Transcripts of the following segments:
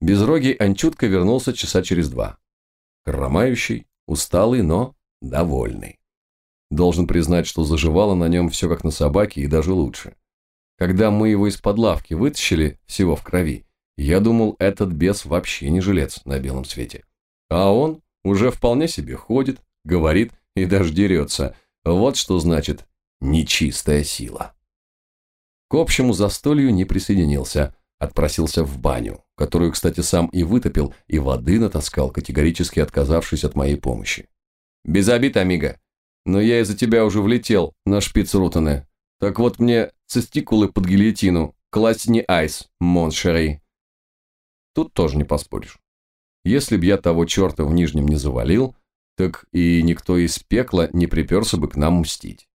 Безрогий Анчутка вернулся часа через два. Хромающий, усталый, но довольный. Должен признать, что заживало на нем все как на собаке и даже лучше. Когда мы его из-под лавки вытащили, всего в крови, я думал, этот бес вообще не жилец на белом свете. А он уже вполне себе ходит, говорит и даже дерется. Вот что значит нечистая сила. К общему застолью не присоединился, отпросился в баню, которую, кстати, сам и вытопил, и воды натаскал, категорически отказавшись от моей помощи. «Без обид, Амиго, но я из-за тебя уже влетел на шпиц Рутене. Так вот мне цистикулы под гильотину, класть не айс, моншери». Тут тоже не поспоришь. Если б я того черта в Нижнем не завалил, так и никто из пекла не приперся бы к нам мстить.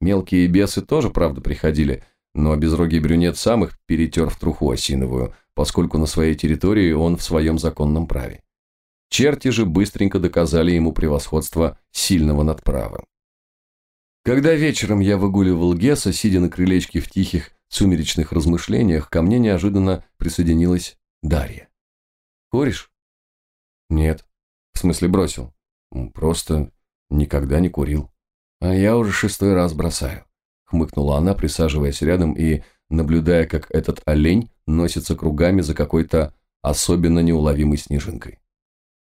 Мелкие бесы тоже, правда, приходили, но безрогий брюнет сам их перетер в труху осиновую, поскольку на своей территории он в своем законном праве. Черти же быстренько доказали ему превосходство сильного над правым. Когда вечером я выгуливал Гесса, сидя на крылечке в тихих сумеречных размышлениях, ко мне неожиданно присоединилась Дарья. «Куришь?» «Нет». «В смысле бросил?» «Просто никогда не курил». «А я уже шестой раз бросаю», — хмыкнула она, присаживаясь рядом и наблюдая, как этот олень носится кругами за какой-то особенно неуловимой снежинкой.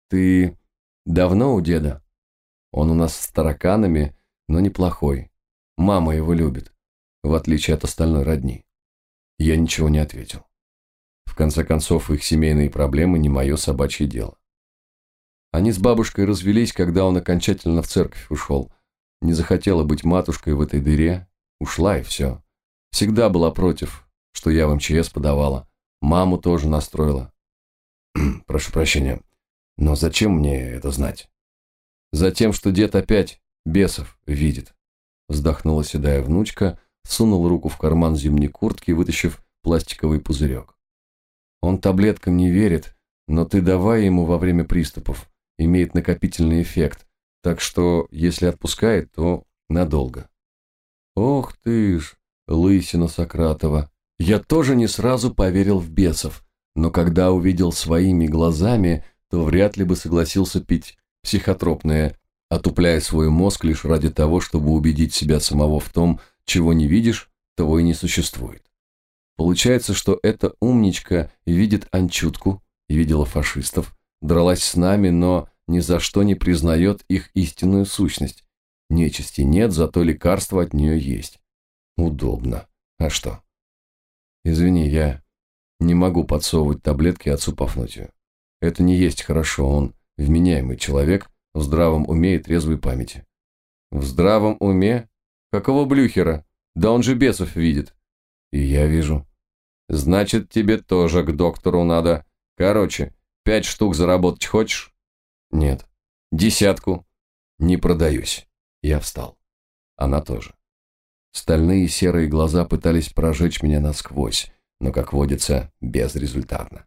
«Ты давно у деда? Он у нас с тараканами, но неплохой. Мама его любит, в отличие от остальной родни». Я ничего не ответил. В конце концов, их семейные проблемы не мое собачье дело. Они с бабушкой развелись, когда он окончательно в церковь ушел. Не захотела быть матушкой в этой дыре, ушла и все. Всегда была против, что я в МЧС подавала. Маму тоже настроила. Прошу прощения, но зачем мне это знать? Затем, что дед опять бесов видит. Вздохнула седая внучка, сунул руку в карман зимней куртки, вытащив пластиковый пузырек. Он таблеткам не верит, но ты давай ему во время приступов. Имеет накопительный эффект, так что если отпускает, то надолго. Ох ты ж, лысина Сократова. Я тоже не сразу поверил в бесов, но когда увидел своими глазами, то вряд ли бы согласился пить психотропное, отупляя свой мозг лишь ради того, чтобы убедить себя самого в том, чего не видишь, того и не существует. Получается, что эта умничка видит Анчутку видела фашистов, дралась с нами, но ни за что не признает их истинную сущность. Нечисти нет, зато лекарство от нее есть. Удобно. А что? Извини, я не могу подсовывать таблетки отцу Пафнутию. Это не есть хорошо, он вменяемый человек, в здравом уме и трезвой памяти. В здравом уме? Какого блюхера? Да он же бесов видит. И я вижу. Значит, тебе тоже к доктору надо. Короче, пять штук заработать хочешь? Нет. Десятку. Не продаюсь. Я встал. Она тоже. Стальные серые глаза пытались прожечь меня насквозь, но, как водится, безрезультатно.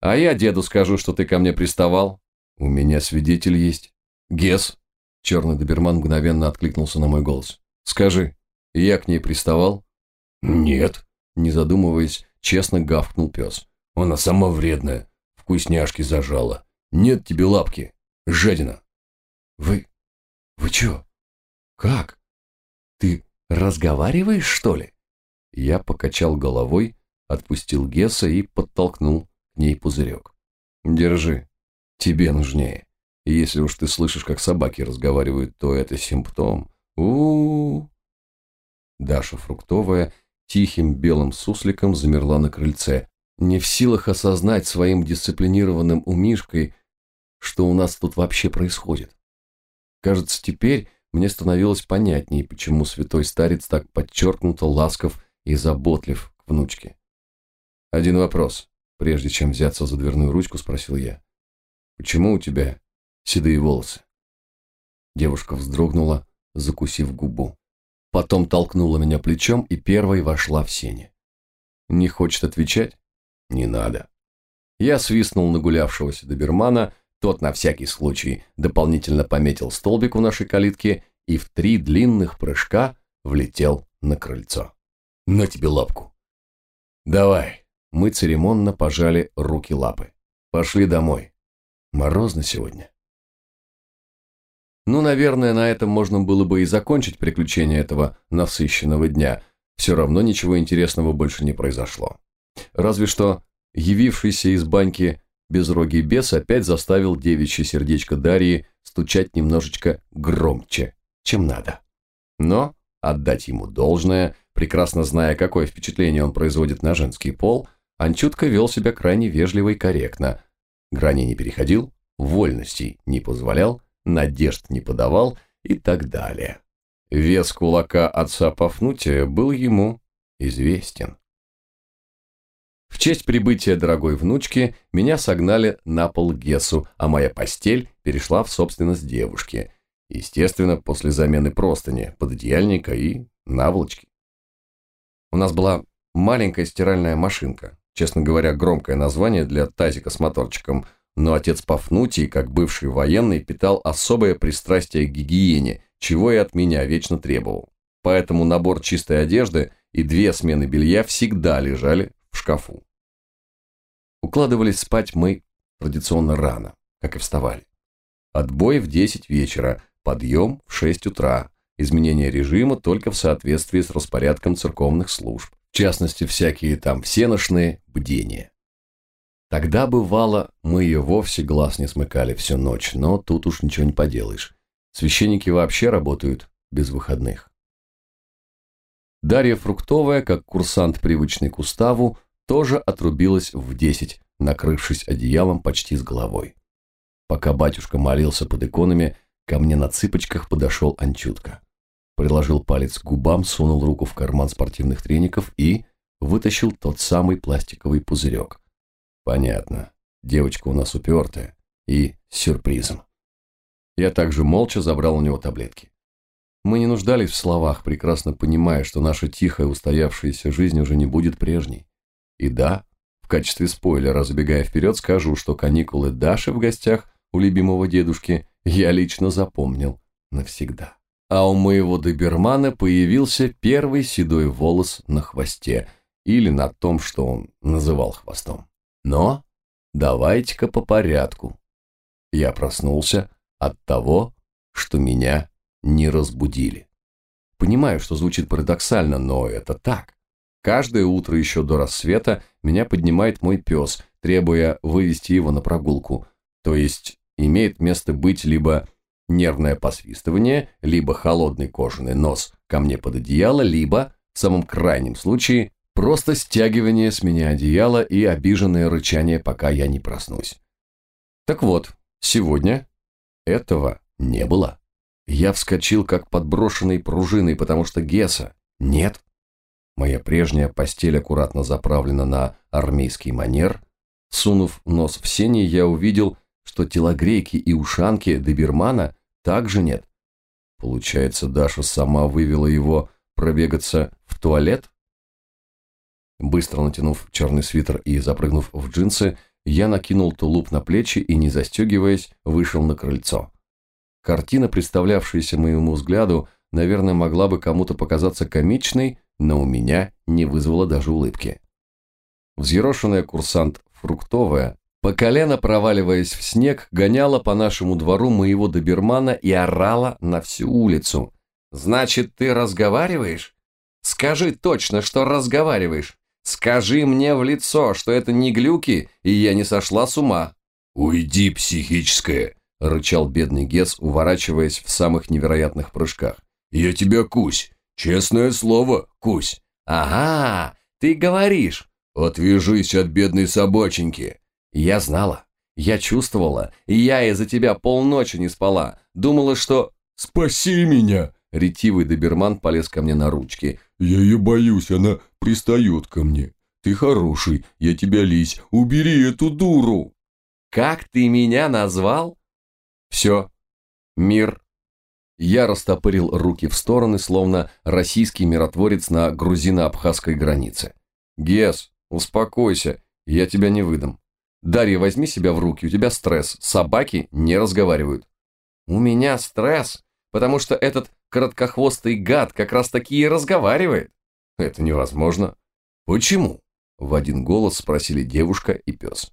А я деду скажу, что ты ко мне приставал. У меня свидетель есть. Гес. Черный доберман мгновенно откликнулся на мой голос. Скажи, я к ней приставал? Нет. Не задумываясь, честно гавкнул пес. Она сама вредная. Вкусняшки зажала. Нет тебе лапки. Жадина. Вы... Вы чё? Как? Ты разговариваешь, что ли? Я покачал головой, отпустил Гесса и подтолкнул к ней пузырек. Держи. Тебе нужнее. Если уж ты слышишь, как собаки разговаривают, то это симптом. У, -у, -у. Даша фруктовая тихим белым сусликом замерла на крыльце, не в силах осознать своим дисциплинированным умишкой, что у нас тут вообще происходит. Кажется, теперь мне становилось понятнее, почему святой старец так подчеркнуто ласков и заботлив к внучке. Один вопрос, прежде чем взяться за дверную ручку, спросил я. Почему у тебя седые волосы? Девушка вздрогнула, закусив губу. Потом толкнула меня плечом и первой вошла в сене. Не хочет отвечать? Не надо. Я свистнул нагулявшегося добермана, тот на всякий случай дополнительно пометил столбик у нашей калитки и в три длинных прыжка влетел на крыльцо. На тебе лапку. Давай. Мы церемонно пожали руки-лапы. Пошли домой. Морозно сегодня. Ну, наверное, на этом можно было бы и закончить приключение этого насыщенного дня. Все равно ничего интересного больше не произошло. Разве что явившийся из баньки безрогий бес опять заставил девичье сердечко Дарьи стучать немножечко громче, чем надо. Но отдать ему должное, прекрасно зная, какое впечатление он производит на женский пол, Анчутка вел себя крайне вежливо и корректно. Грани не переходил, вольностей не позволял, надежд не подавал и так далее. Вес кулака отца Пафнутия был ему известен. Честь прибытия дорогой внучки меня согнали на пол Гесу, а моя постель перешла в собственность девушки. Естественно, после замены простыни, пододеяльника и наволочки. У нас была маленькая стиральная машинка. Честно говоря, громкое название для тазика с моторчиком, но отец Пафнутий, как бывший военный, питал особое пристрастие к гигиене, чего и от меня вечно требовал. Поэтому набор чистой одежды и две смены белья всегда лежали в шкафу. Укладывались спать мы традиционно рано, как и вставали. Отбой в 10 вечера, подъем в 6 утра, изменение режима только в соответствии с распорядком церковных служб, в частности, всякие там всеношные бдения. Тогда, бывало, мы ее вовсе глаз не смыкали всю ночь, но тут уж ничего не поделаешь. Священники вообще работают без выходных. Дарья Фруктовая, как курсант, привычный к уставу, тоже отрубилась в десять, накрывшись одеялом почти с головой. Пока батюшка молился под иконами, ко мне на цыпочках подошел Анчутка. Приложил палец к губам, сунул руку в карман спортивных треников и вытащил тот самый пластиковый пузырек – Понятно. Девочка у нас упертая. И сюрпризом. Я также молча забрал у него таблетки. Мы не нуждались в словах, прекрасно понимая, что наша тихая устоявшаяся жизнь уже не будет прежней. И да, в качестве спойлера, забегая вперед, скажу, что каникулы Даши в гостях у любимого дедушки я лично запомнил навсегда. А у моего добермана появился первый седой волос на хвосте, или на том, что он называл хвостом. Но давайте-ка по порядку. Я проснулся от того, что меня не разбудили. Понимаю, что звучит парадоксально, но это так. Каждое утро еще до рассвета меня поднимает мой пес, требуя вывести его на прогулку. То есть имеет место быть либо нервное посвистывание, либо холодный кожаный нос ко мне под одеяло, либо, в самом крайнем случае, Просто стягивание с меня одеяла и обиженное рычание, пока я не проснусь. Так вот, сегодня этого не было. Я вскочил как подброшенный пружиной, потому что Геса нет. Моя прежняя постель аккуратно заправлена на армейский манер. Сунув нос в сени, я увидел, что телогрейки и ушанки добермана также нет. Получается, Даша сама вывела его пробегаться в туалет? Быстро натянув черный свитер и запрыгнув в джинсы, я накинул тулуп на плечи и, не застегиваясь, вышел на крыльцо. Картина, представлявшаяся моему взгляду, наверное, могла бы кому-то показаться комичной, но у меня не вызвала даже улыбки. Взъерошенная курсант Фруктовая, по колено проваливаясь в снег, гоняла по нашему двору моего добермана и орала на всю улицу. «Значит, ты разговариваешь? Скажи точно, что разговариваешь. Скажи мне в лицо, что это не глюки, и я не сошла с ума. Уйди, психическое, рычал бедный Гес, уворачиваясь в самых невероятных прыжках. Я тебя кусь. Честное слово, кусь. Ага, ты говоришь. Отвяжись от бедной собаченьки. Я знала. Я чувствовала, и я из-за тебя полночи не спала. Думала, что... «Спаси меня!» Ретивый доберман полез ко мне на ручки. «Я ее боюсь, она пристает ко мне. Ты хороший, я тебя лись, убери эту дуру!» «Как ты меня назвал?» «Все, мир». Я растопырил руки в стороны, словно российский миротворец на грузино-абхазской границе. «Гес, успокойся, я тебя не выдам. Дарья, возьми себя в руки, у тебя стресс, собаки не разговаривают». «У меня стресс, потому что этот короткохвостый гад как раз таки и разговаривает. Это невозможно. Почему? В один голос спросили девушка и пес.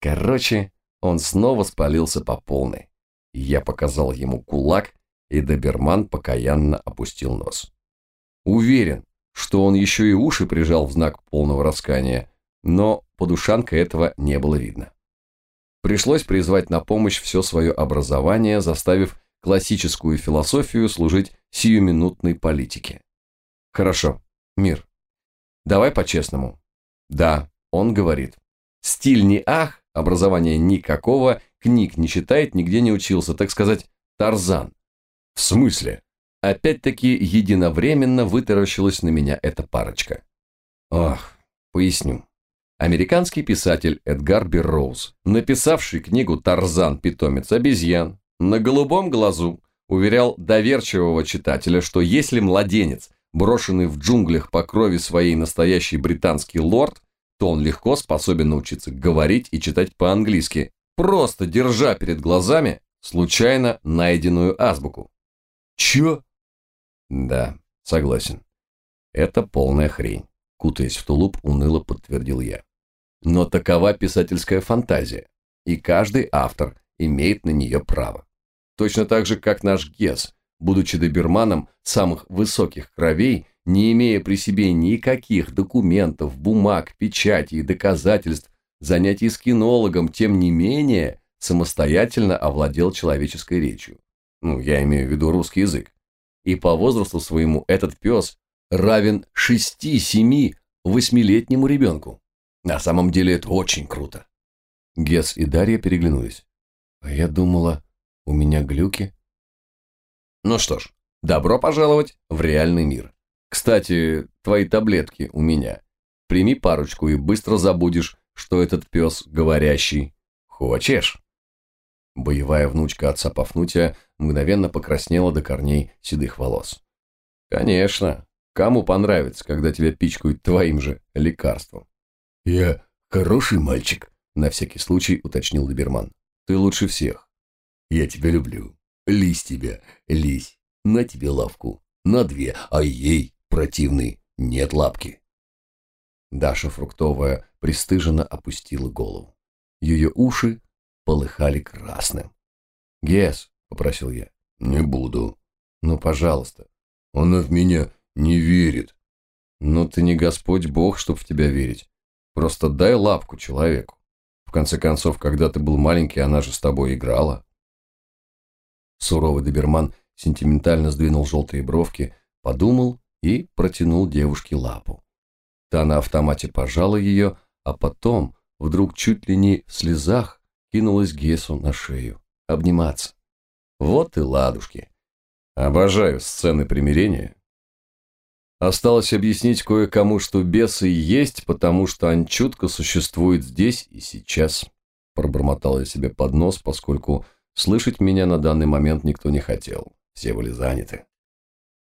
Короче, он снова спалился по полной. Я показал ему кулак, и доберман покаянно опустил нос. Уверен, что он еще и уши прижал в знак полного раскаяния, но под ушанкой этого не было видно. Пришлось призвать на помощь все свое образование, заставив классическую философию служить сиюминутной политике. Хорошо, мир. Давай по-честному. Да, он говорит. Стиль не ах, образования никакого, книг не читает, нигде не учился, так сказать, Тарзан. В смысле? Опять-таки единовременно вытаращилась на меня эта парочка. Ах, поясню. Американский писатель Эдгар Берроуз, написавший книгу «Тарзан. Питомец обезьян», на голубом глазу уверял доверчивого читателя, что если младенец, брошенный в джунглях по крови своей настоящий британский лорд, то он легко способен научиться говорить и читать по-английски, просто держа перед глазами случайно найденную азбуку. Чё? Да, согласен. Это полная хрень. Кутаясь в тулуп, уныло подтвердил я. Но такова писательская фантазия, и каждый автор имеет на нее право. Точно так же, как наш Гес, будучи доберманом самых высоких кровей, не имея при себе никаких документов, бумаг, печати и доказательств занятий с кинологом, тем не менее, самостоятельно овладел человеческой речью. Ну, я имею в виду русский язык. И по возрасту своему этот пес равен шести, семи, восьмилетнему ребенку. На самом деле это очень круто. Гес и Дарья переглянулись. А я думала, у меня глюки. Ну что ж, добро пожаловать в реальный мир. Кстати, твои таблетки у меня. Прими парочку и быстро забудешь, что этот пес говорящий. Хочешь? Боевая внучка отца Пафнутия мгновенно покраснела до корней седых волос. Конечно, кому понравится, когда тебя пичкают твоим же лекарством? «Я хороший мальчик», — на всякий случай уточнил Доберман. «Ты лучше всех». «Я тебя люблю. Лись тебя, лись. На тебе лавку. На две, а ей, противный, нет лапки». Даша Фруктовая пристыженно опустила голову. Ее уши полыхали красным. «Гес», — попросил я. «Не буду». «Ну, пожалуйста». «Она в меня не верит». «Ну, ты не Господь Бог, чтоб в тебя верить. Просто дай лапку человеку. В конце концов, когда ты был маленький, она же с тобой играла. Суровый доберман сентиментально сдвинул желтые бровки, подумал и протянул девушке лапу. Та на автомате пожала ее, а потом, вдруг чуть ли не в слезах, кинулась Гесу на шею. Обниматься. Вот и ладушки. Обожаю сцены примирения Осталось объяснить кое-кому, что бесы есть, потому что анчутка существует здесь и сейчас. Пробормотал я себе под нос, поскольку слышать меня на данный момент никто не хотел. Все были заняты.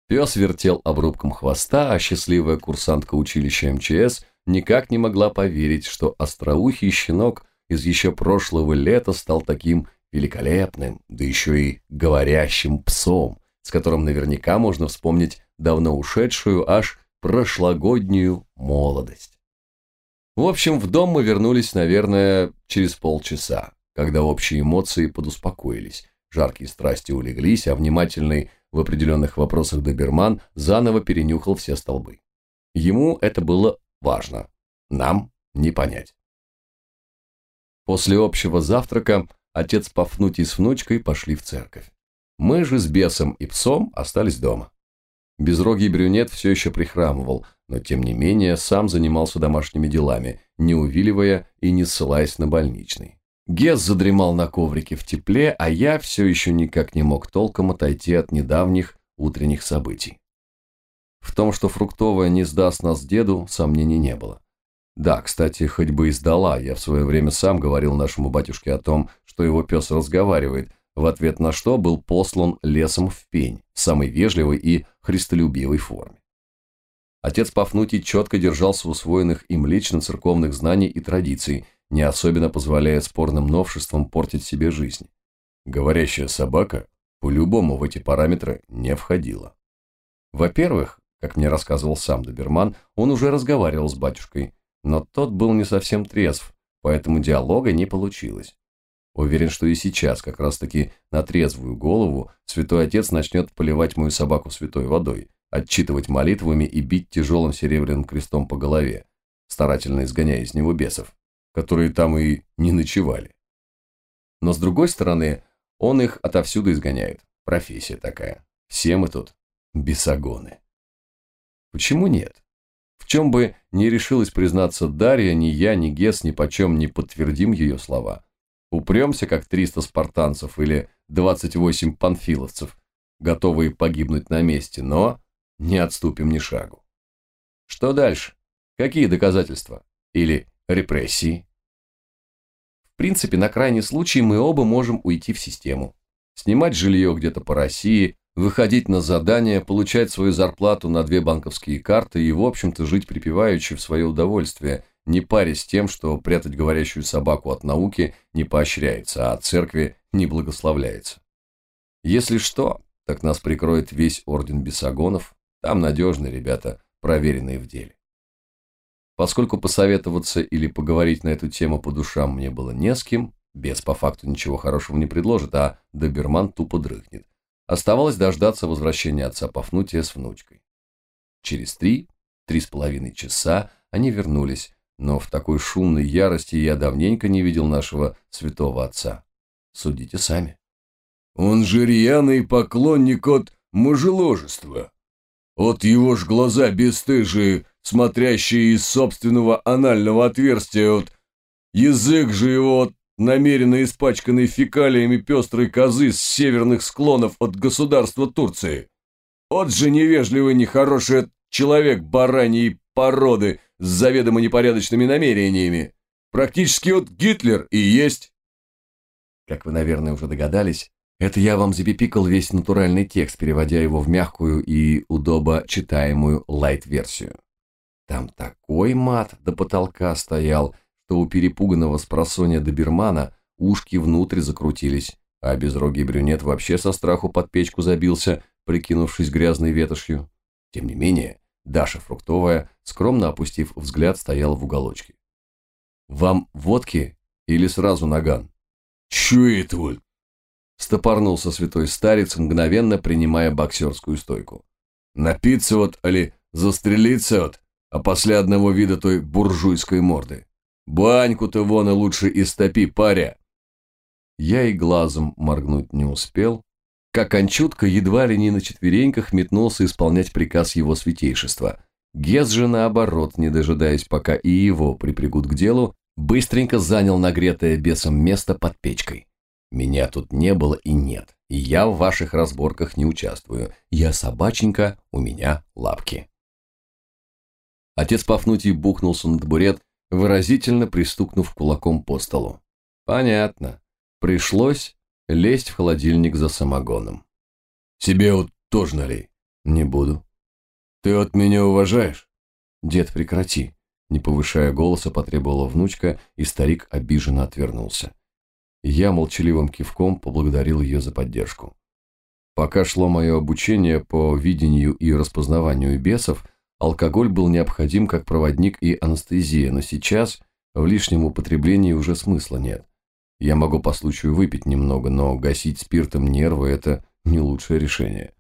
Пес вертел обрубком хвоста, а счастливая курсантка училища МЧС никак не могла поверить, что остроухий щенок из еще прошлого лета стал таким великолепным, да еще и говорящим псом, с которым наверняка можно вспомнить давно ушедшую аж прошлогоднюю молодость. В общем, в дом мы вернулись, наверное, через полчаса, когда общие эмоции подуспокоились, жаркие страсти улеглись, а внимательный в определенных вопросах доберман заново перенюхал все столбы. Ему это было важно, нам не понять. После общего завтрака отец Пафнутий с внучкой пошли в церковь. Мы же с бесом и псом остались дома. Безрогий брюнет все еще прихрамывал, но тем не менее сам занимался домашними делами, не увиливая и не ссылаясь на больничный. Гес задремал на коврике в тепле, а я все еще никак не мог толком отойти от недавних утренних событий. В том, что фруктовая не сдаст нас деду, сомнений не было. Да, кстати, хоть бы и сдала, я в свое время сам говорил нашему батюшке о том, что его пес разговаривает, в ответ на что был послан лесом в пень, в самой вежливой и христолюбивой форме. Отец Пафнутий четко держался усвоенных им лично церковных знаний и традиций, не особенно позволяя спорным новшествам портить себе жизнь. Говорящая собака по-любому в эти параметры не входила. Во-первых, как мне рассказывал сам доберман, он уже разговаривал с батюшкой, но тот был не совсем трезв, поэтому диалога не получилось. Уверен, что и сейчас, как раз-таки на трезвую голову, святой отец начнет поливать мою собаку святой водой, отчитывать молитвами и бить тяжелым серебряным крестом по голове, старательно изгоняя из него бесов, которые там и не ночевали. Но с другой стороны, он их отовсюду изгоняет. Профессия такая. Все мы тут бесогоны. Почему нет? В чем бы не решилась признаться Дарья, ни я, ни Гес ни почем не подтвердим ее слова. Упремся, как 300 спартанцев или 28 панфиловцев, готовые погибнуть на месте, но не отступим ни шагу. Что дальше? Какие доказательства? Или репрессии? В принципе, на крайний случай мы оба можем уйти в систему. Снимать жилье где-то по России, выходить на задание, получать свою зарплату на две банковские карты и, в общем-то, жить припеваючи в свое удовольствие, не парясь тем, что прятать говорящую собаку от науки не поощряется, а от церкви не благословляется. Если что, так нас прикроет весь орден бесогонов, там надежные ребята, проверенные в деле. Поскольку посоветоваться или поговорить на эту тему по душам мне было не с кем, бес по факту ничего хорошего не предложит, а доберман тупо дрыхнет. Оставалось дождаться возвращения отца Пафнутия с внучкой. Через три, три с половиной часа они вернулись, но в такой шумной ярости я давненько не видел нашего святого отца. Судите сами. Он же рьяный поклонник от мужеложества. От его ж глаза бесстыжие, смотрящие из собственного анального отверстия, от язык же его от намеренно испачканной фекалиями пестрой козы с северных склонов от государства Турции. От же невежливый, нехороший человек бараньей породы с заведомо непорядочными намерениями. Практически вот Гитлер и есть. Как вы, наверное, уже догадались, это я вам запипикал весь натуральный текст, переводя его в мягкую и удобо читаемую лайт-версию. Там такой мат до потолка стоял, что у перепуганного спросонья добермана ушки внутрь закрутились, а безрогий брюнет вообще со страху под печку забился, прикинувшись грязной ветошью. Тем не менее, Даша Фруктовая, скромно опустив взгляд, стояла в уголочке. «Вам водки или сразу наган?» «Чё это вот?» Стопорнулся святой старец, мгновенно принимая боксерскую стойку. «Напиться вот, али застрелиться вот, а после одного вида той буржуйской морды. Баньку-то вон и лучше истопи, паря!» Я и глазом моргнуть не успел, как Анчутка едва ли не на четвереньках метнулся исполнять приказ его святейшества. Гез же, наоборот, не дожидаясь, пока и его припрягут к делу, быстренько занял нагретое бесом место под печкой. Меня тут не было и нет, и я в ваших разборках не участвую. Я собаченька, у меня лапки. Отец Пафнутий бухнулся на табурет, выразительно пристукнув кулаком по столу. Понятно. Пришлось лезть в холодильник за самогоном. «Себе вот тоже налей». «Не буду». «Ты от меня уважаешь?» «Дед, прекрати», — не повышая голоса, потребовала внучка, и старик обиженно отвернулся. Я молчаливым кивком поблагодарил ее за поддержку. Пока шло мое обучение по видению и распознаванию бесов, алкоголь был необходим как проводник и анестезия, но сейчас в лишнем употреблении уже смысла нет. Я могу по случаю выпить немного, но гасить спиртом нервы – это не лучшее решение.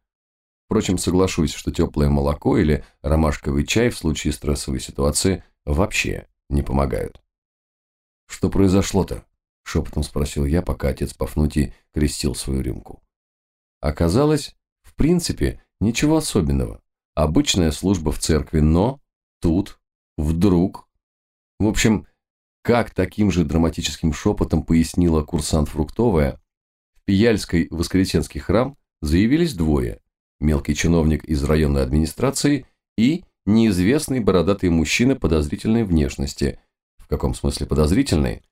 Впрочем, соглашусь, что теплое молоко или ромашковый чай в случае стрессовой ситуации вообще не помогают. «Что произошло-то?» – шепотом спросил я, пока отец Пафнутий крестил свою рюмку. Оказалось, в принципе, ничего особенного. Обычная служба в церкви, но тут, вдруг... В общем, как таким же драматическим шепотом пояснила курсант Фруктовая, в Пияльской Воскресенский храм заявились двое – мелкий чиновник из районной администрации и неизвестный бородатый мужчина подозрительной внешности. В каком смысле подозрительный?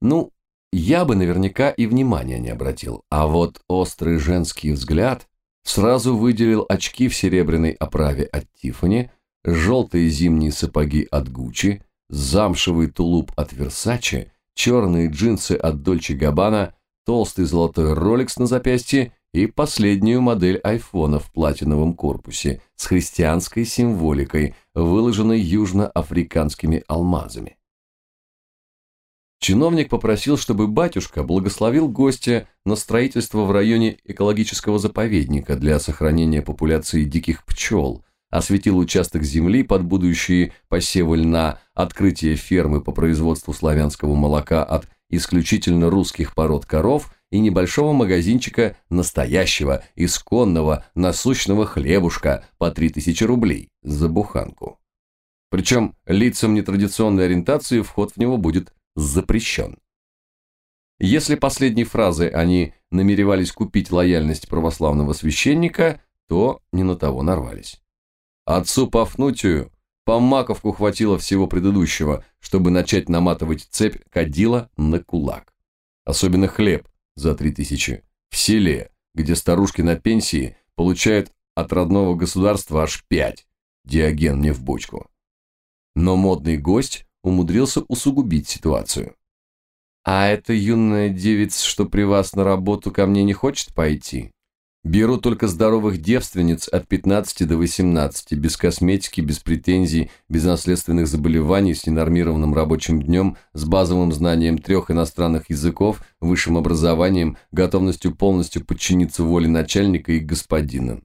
Ну, я бы наверняка и внимания не обратил, а вот острый женский взгляд сразу выделил очки в серебряной оправе от Тиффани, желтые зимние сапоги от Гуччи, замшевый тулуп от Версаче, черные джинсы от Дольче Габбана, толстый золотой роликс на запястье и последнюю модель айфона в платиновом корпусе с христианской символикой, выложенной южноафриканскими алмазами. Чиновник попросил, чтобы батюшка благословил гостя на строительство в районе экологического заповедника для сохранения популяции диких пчел, осветил участок земли под будущие посевы льна, открытие фермы по производству славянского молока от исключительно русских пород коров и небольшого магазинчика настоящего, исконного, насущного хлебушка по 3000 рублей за буханку. Причем лицам нетрадиционной ориентации вход в него будет запрещен. Если последней фразы они намеревались купить лояльность православного священника, то не на того нарвались. Отцу Пафнутию по маковку хватило всего предыдущего, чтобы начать наматывать цепь кадила на кулак. Особенно хлеб за три тысячи в селе, где старушки на пенсии получают от родного государства аж пять, диаген мне в бочку. Но модный гость умудрился усугубить ситуацию. «А эта юная девица, что при вас на работу ко мне не хочет пойти?» Беру только здоровых девственниц от 15 до 18, без косметики, без претензий, без наследственных заболеваний, с ненормированным рабочим днем, с базовым знанием трех иностранных языков, высшим образованием, готовностью полностью подчиниться воле начальника и господина.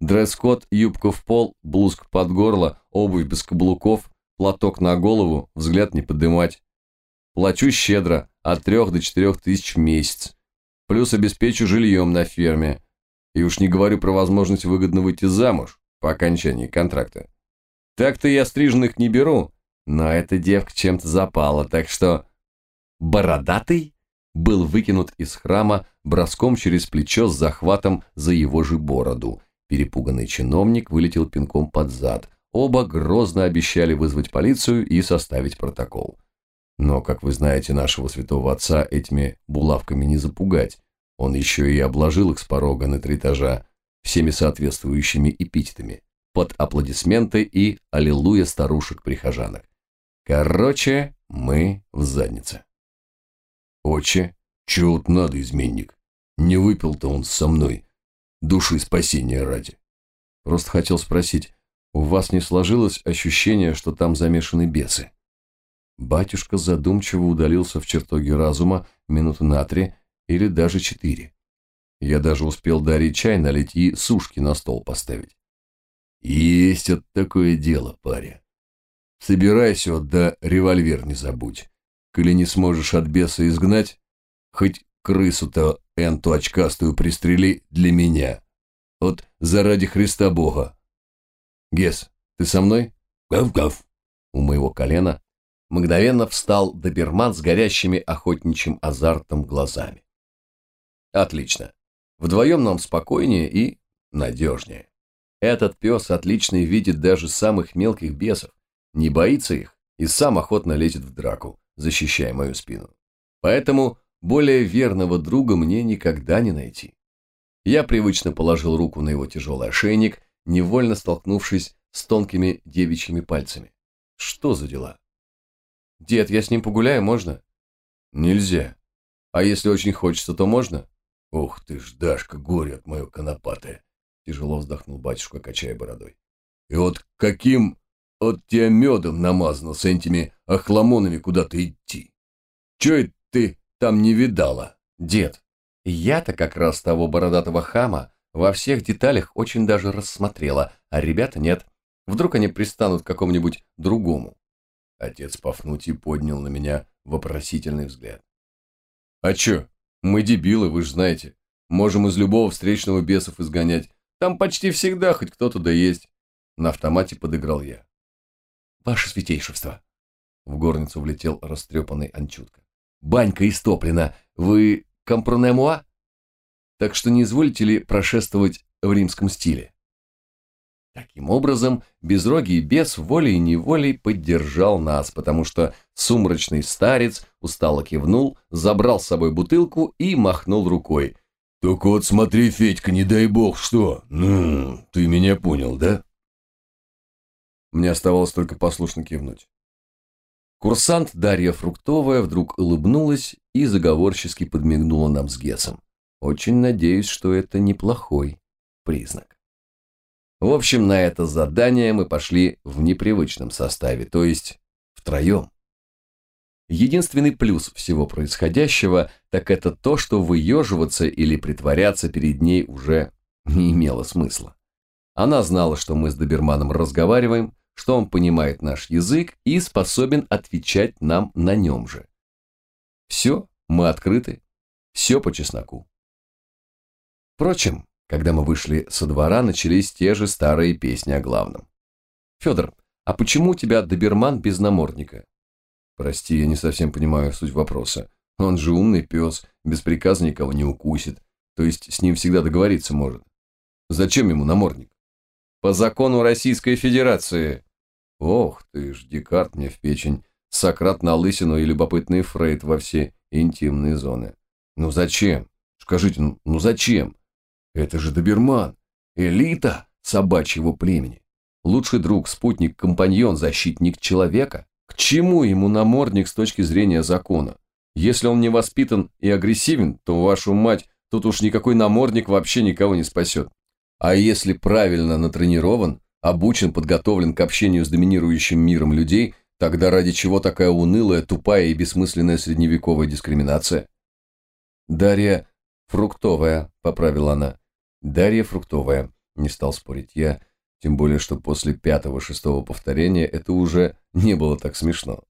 Дресс-код, юбка в пол, блузка под горло, обувь без каблуков, платок на голову, взгляд не подымать. Плачу щедро, от трех до четырех тысяч в месяц. Плюс обеспечу жильем на ферме. И уж не говорю про возможность выгодно выйти замуж по окончании контракта. Так-то я стриженных не беру, но эта девка чем-то запала, так что... Бородатый был выкинут из храма броском через плечо с захватом за его же бороду. Перепуганный чиновник вылетел пинком под зад. Оба грозно обещали вызвать полицию и составить протокол. Но, как вы знаете, нашего святого отца этими булавками не запугать. Он еще и обложил их с порога на три этажа всеми соответствующими эпитетами под аплодисменты и аллилуйя старушек-прихожанок. Короче, мы в заднице. Отче, чего вот надо, изменник? Не выпил-то он со мной. Души спасения ради. Просто хотел спросить, у вас не сложилось ощущение, что там замешаны бесы? Батюшка задумчиво удалился в чертоги разума минуты на три или даже четыре. Я даже успел дарить чай налить и сушки на стол поставить. Есть вот такое дело, паря. Собирайся вот да револьвер не забудь. Коли не сможешь от беса изгнать, хоть крысу-то энту очкастую пристрели для меня. Вот заради Христа Бога. Гес, ты со мной? Гав-гав. У моего колена мгновенно встал доберман с горящими охотничьим азартом глазами. Отлично. Вдвоем нам спокойнее и надежнее. Этот пес отлично видит даже самых мелких бесов, не боится их и сам охотно лезет в драку, защищая мою спину. Поэтому более верного друга мне никогда не найти. Я привычно положил руку на его тяжелый ошейник, невольно столкнувшись с тонкими девичьими пальцами. Что за дела? Дед, я с ним погуляю, можно? Нельзя. А если очень хочется, то можно? Ух ты ж, Дашка, горе от мое конопатое. Тяжело вздохнул батюшка, качая бородой. И вот каким от тебя медом намазано с этими охламонами куда-то идти? Че это ты там не видала? Дед, я-то как раз того бородатого хама во всех деталях очень даже рассмотрела, а ребята нет. Вдруг они пристанут к какому-нибудь другому. Отец Пафнутий поднял на меня вопросительный взгляд. А чё, мы дебилы, вы же знаете. Можем из любого встречного бесов изгонять. Там почти всегда хоть кто-то да есть. На автомате подыграл я. Ваше святейшество. В горницу влетел растрепанный Анчутка. Банька истоплена. Вы компронемуа? Так что не изволите ли прошествовать в римском стиле? Таким образом, безрогий бес волей-неволей поддержал нас, потому что сумрачный старец устало кивнул, забрал с собой бутылку и махнул рукой. «Только вот смотри, Федька, не дай бог что. Ну, ты меня понял, да?» Мне оставалось только послушно кивнуть. Курсант Дарья Фруктовая вдруг улыбнулась и заговорчески подмигнула нам с Гесом. Очень надеюсь, что это неплохой признак. В общем, на это задание мы пошли в непривычном составе, то есть втроем. Единственный плюс всего происходящего, так это то, что выеживаться или притворяться перед ней уже не имело смысла. Она знала, что мы с доберманом разговариваем, что он понимает наш язык и способен отвечать нам на нем же. Все, мы открыты, все по чесноку. Впрочем, когда мы вышли со двора, начались те же старые песни о главном. «Федор, а почему у тебя доберман без намордника?» «Прости, я не совсем понимаю суть вопроса. Он же умный пес, без приказа никого не укусит, то есть с ним всегда договориться может. Зачем ему намордник?» «По закону Российской Федерации». «Ох ты ж, Декарт мне в печень, Сократ на лысину и любопытный Фрейд во все интимные зоны. Ну зачем? Скажите, ну, ну зачем?» Это же доберман, элита собачьего племени. Лучший друг, спутник, компаньон, защитник человека. К чему ему намордник с точки зрения закона? Если он не воспитан и агрессивен, то, вашу мать, тут уж никакой намордник вообще никого не спасет. А если правильно натренирован, обучен, подготовлен к общению с доминирующим миром людей, тогда ради чего такая унылая, тупая и бессмысленная средневековая дискриминация? Дарья фруктовая, поправила она. Дарья фруктовая, не стал спорить я, тем более, что после пятого-шестого повторения это уже не было так смешно.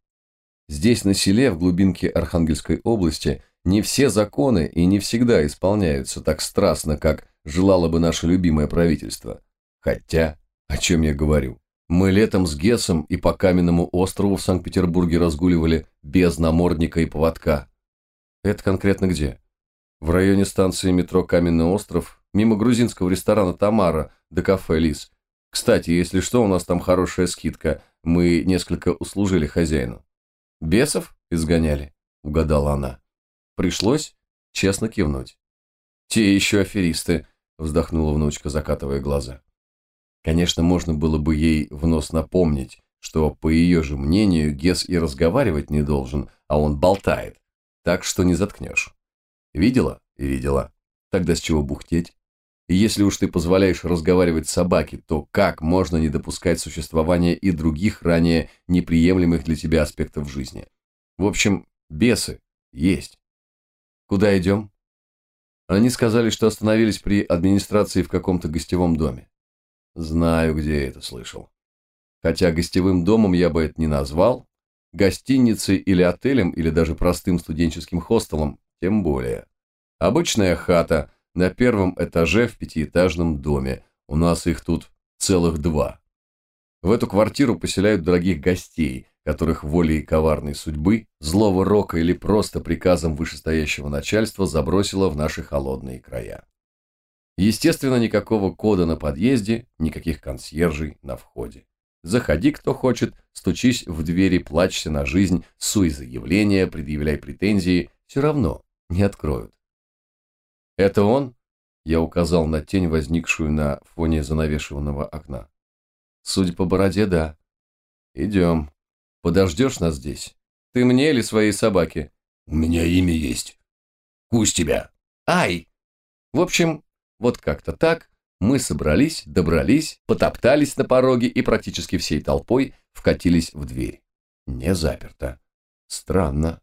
Здесь, на селе, в глубинке Архангельской области, не все законы и не всегда исполняются так страстно, как желало бы наше любимое правительство. Хотя, о чем я говорю, мы летом с Гесом и по Каменному острову в Санкт-Петербурге разгуливали без намордника и поводка. Это конкретно где? В районе станции метро Каменный остров мимо грузинского ресторана «Тамара» до кафе «Лис». Кстати, если что, у нас там хорошая скидка. Мы несколько услужили хозяину. «Бесов изгоняли?» – угадала она. Пришлось честно кивнуть. «Те еще аферисты», – вздохнула внучка, закатывая глаза. Конечно, можно было бы ей в нос напомнить, что, по ее же мнению, Гес и разговаривать не должен, а он болтает, так что не заткнешь. Видела? Видела. Тогда с чего бухтеть? И если уж ты позволяешь разговаривать собаке, то как можно не допускать существования и других ранее неприемлемых для тебя аспектов жизни? В общем, бесы есть. Куда идем? Они сказали, что остановились при администрации в каком-то гостевом доме. Знаю, где я это слышал. Хотя гостевым домом я бы это не назвал, гостиницей или отелем, или даже простым студенческим хостелом, тем более. Обычная хата – на первом этаже в пятиэтажном доме. У нас их тут целых два. В эту квартиру поселяют дорогих гостей, которых волей коварной судьбы, злого рока или просто приказом вышестоящего начальства забросило в наши холодные края. Естественно, никакого кода на подъезде, никаких консьержей на входе. Заходи, кто хочет, стучись в двери, плачься на жизнь, суй заявление, предъявляй претензии, все равно не откроют. «Это он?» Я указал на тень, возникшую на фоне занавешиванного окна. «Судя по бороде, да. Идем. Подождешь нас здесь? Ты мне или своей собаке?» «У меня имя есть. Кусь тебя!» «Ай!» В общем, вот как-то так мы собрались, добрались, потоптались на пороге и практически всей толпой вкатились в дверь. Не заперто. Странно.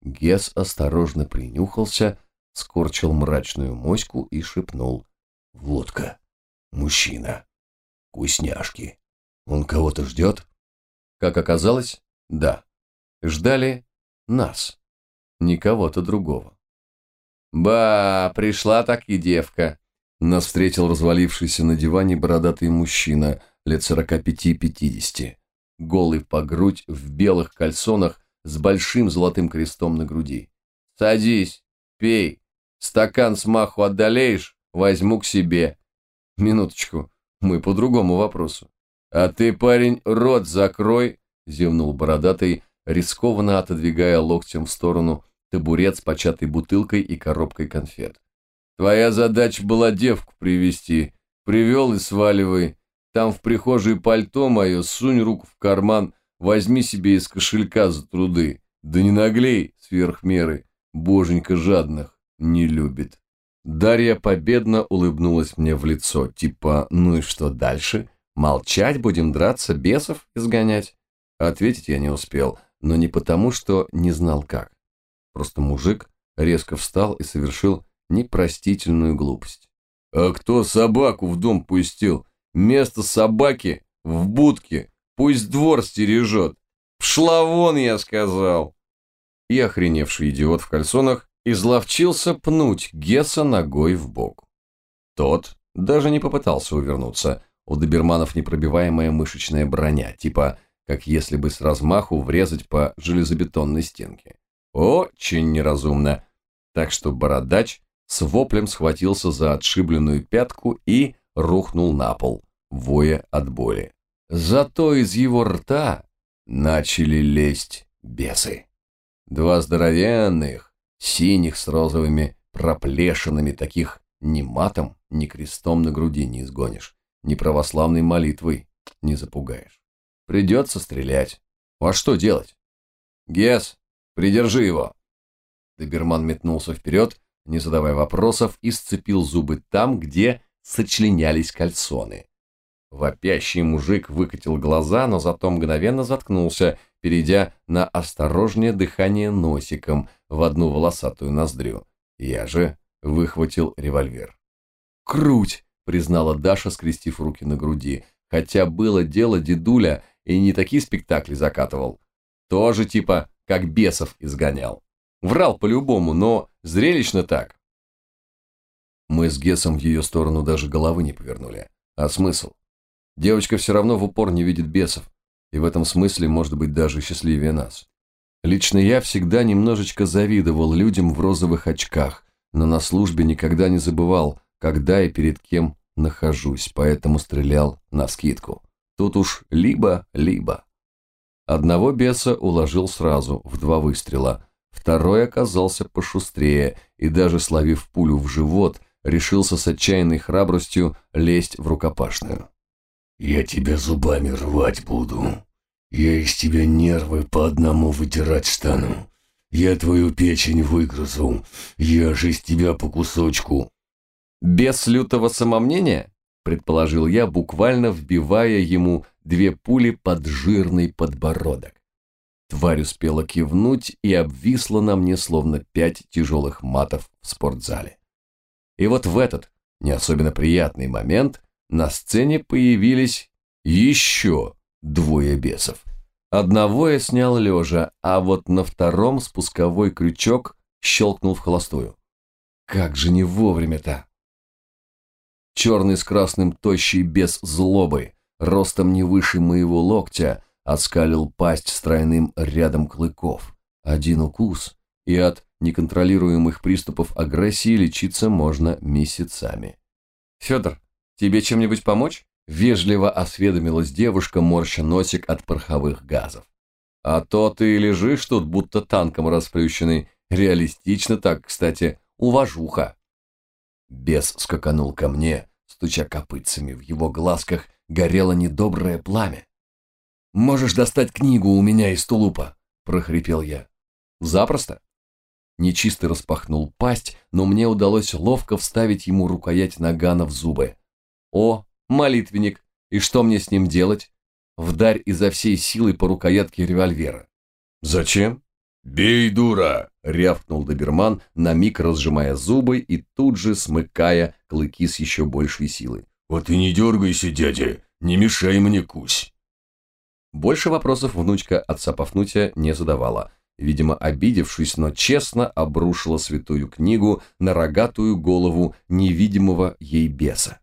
Гес осторожно принюхался, скорчил мрачную моську и шепнул. «Водка. Мужчина. Вкусняшки. Он кого-то ждет?» Как оказалось, да. Ждали нас. Не кого-то другого. «Ба, пришла так и девка!» Нас встретил развалившийся на диване бородатый мужчина лет сорока пяти-пятидесяти, голый по грудь в белых кальсонах с большим золотым крестом на груди. «Садись, пей, Стакан с маху отдалеешь, возьму к себе. Минуточку, мы по другому вопросу. А ты, парень, рот закрой, зевнул бородатый, рискованно отодвигая локтем в сторону табурет с початой бутылкой и коробкой конфет. Твоя задача была девку привести. Привел и сваливай. Там в прихожей пальто мое, сунь руку в карман, возьми себе из кошелька за труды. Да не наглей сверх меры, боженька жадных не любит. Дарья победно улыбнулась мне в лицо, типа «Ну и что дальше? Молчать будем, драться, бесов изгонять?» Ответить я не успел. но не потому, что не знал как. Просто мужик резко встал и совершил непростительную глупость. «А кто собаку в дом пустил? Место собаки в будке. Пусть двор стережет. Пшла вон, я сказал!» И охреневший идиот в кальсонах изловчился пнуть Гесса ногой в бок. Тот даже не попытался увернуться. У доберманов непробиваемая мышечная броня, типа как если бы с размаху врезать по железобетонной стенке. Очень неразумно. Так что бородач с воплем схватился за отшибленную пятку и рухнул на пол, воя от боли. Зато из его рта начали лезть бесы. Два здоровенных, синих с розовыми проплешинами, таких ни матом, ни крестом на груди не изгонишь, ни православной молитвой не запугаешь. Придется стрелять. А что делать? Гес, придержи его. Доберман метнулся вперед, не задавая вопросов, и сцепил зубы там, где сочленялись кальсоны. Вопящий мужик выкатил глаза, но зато мгновенно заткнулся, перейдя на осторожнее дыхание носиком в одну волосатую ноздрю. Я же выхватил револьвер. «Круть!» — признала Даша, скрестив руки на груди. Хотя было дело дедуля и не такие спектакли закатывал. Тоже типа как бесов изгонял. Врал по-любому, но зрелищно так. Мы с Гесом в ее сторону даже головы не повернули. А смысл? Девочка все равно в упор не видит бесов, и в этом смысле может быть даже счастливее нас. Лично я всегда немножечко завидовал людям в розовых очках, но на службе никогда не забывал, когда и перед кем нахожусь, поэтому стрелял на скидку. Тут уж либо-либо. Одного беса уложил сразу, в два выстрела. Второй оказался пошустрее и, даже словив пулю в живот, решился с отчаянной храбростью лезть в рукопашную. «Я тебя зубами рвать буду. Я из тебя нервы по одному вытирать стану. Я твою печень выгрызу. Я же из тебя по кусочку». «Без лютого самомнения?» предположил я, буквально вбивая ему две пули под жирный подбородок. Тварь успела кивнуть и обвисла на мне словно пять тяжелых матов в спортзале. И вот в этот не особенно приятный момент на сцене появились еще двое бесов. Одного я снял лежа, а вот на втором спусковой крючок щелкнул в холостую. Как же не вовремя-то! черный с красным тощий без злобы, ростом не выше моего локтя, оскалил пасть с тройным рядом клыков. Один укус, и от неконтролируемых приступов агрессии лечиться можно месяцами. «Федор, тебе чем-нибудь помочь?» Вежливо осведомилась девушка, морща носик от пороховых газов. «А то ты лежишь тут, будто танком расплющенный. Реалистично так, кстати, уважуха». Бес скаканул ко мне, стуча копытцами, в его глазках горело недоброе пламя. «Можешь достать книгу у меня из тулупа», — прохрипел я. «Запросто». Нечистый распахнул пасть, но мне удалось ловко вставить ему рукоять нагана в зубы. «О, молитвенник! И что мне с ним делать?» Вдарь изо всей силы по рукоятке револьвера. «Зачем?» «Бей, дура!» — рявкнул доберман, на миг разжимая зубы и тут же смыкая клыки с еще большей силой. «Вот и не дергайся, дядя, не мешай мне кусь!» Больше вопросов внучка отца Пафнутия не задавала. Видимо, обидевшись, но честно обрушила святую книгу на рогатую голову невидимого ей беса.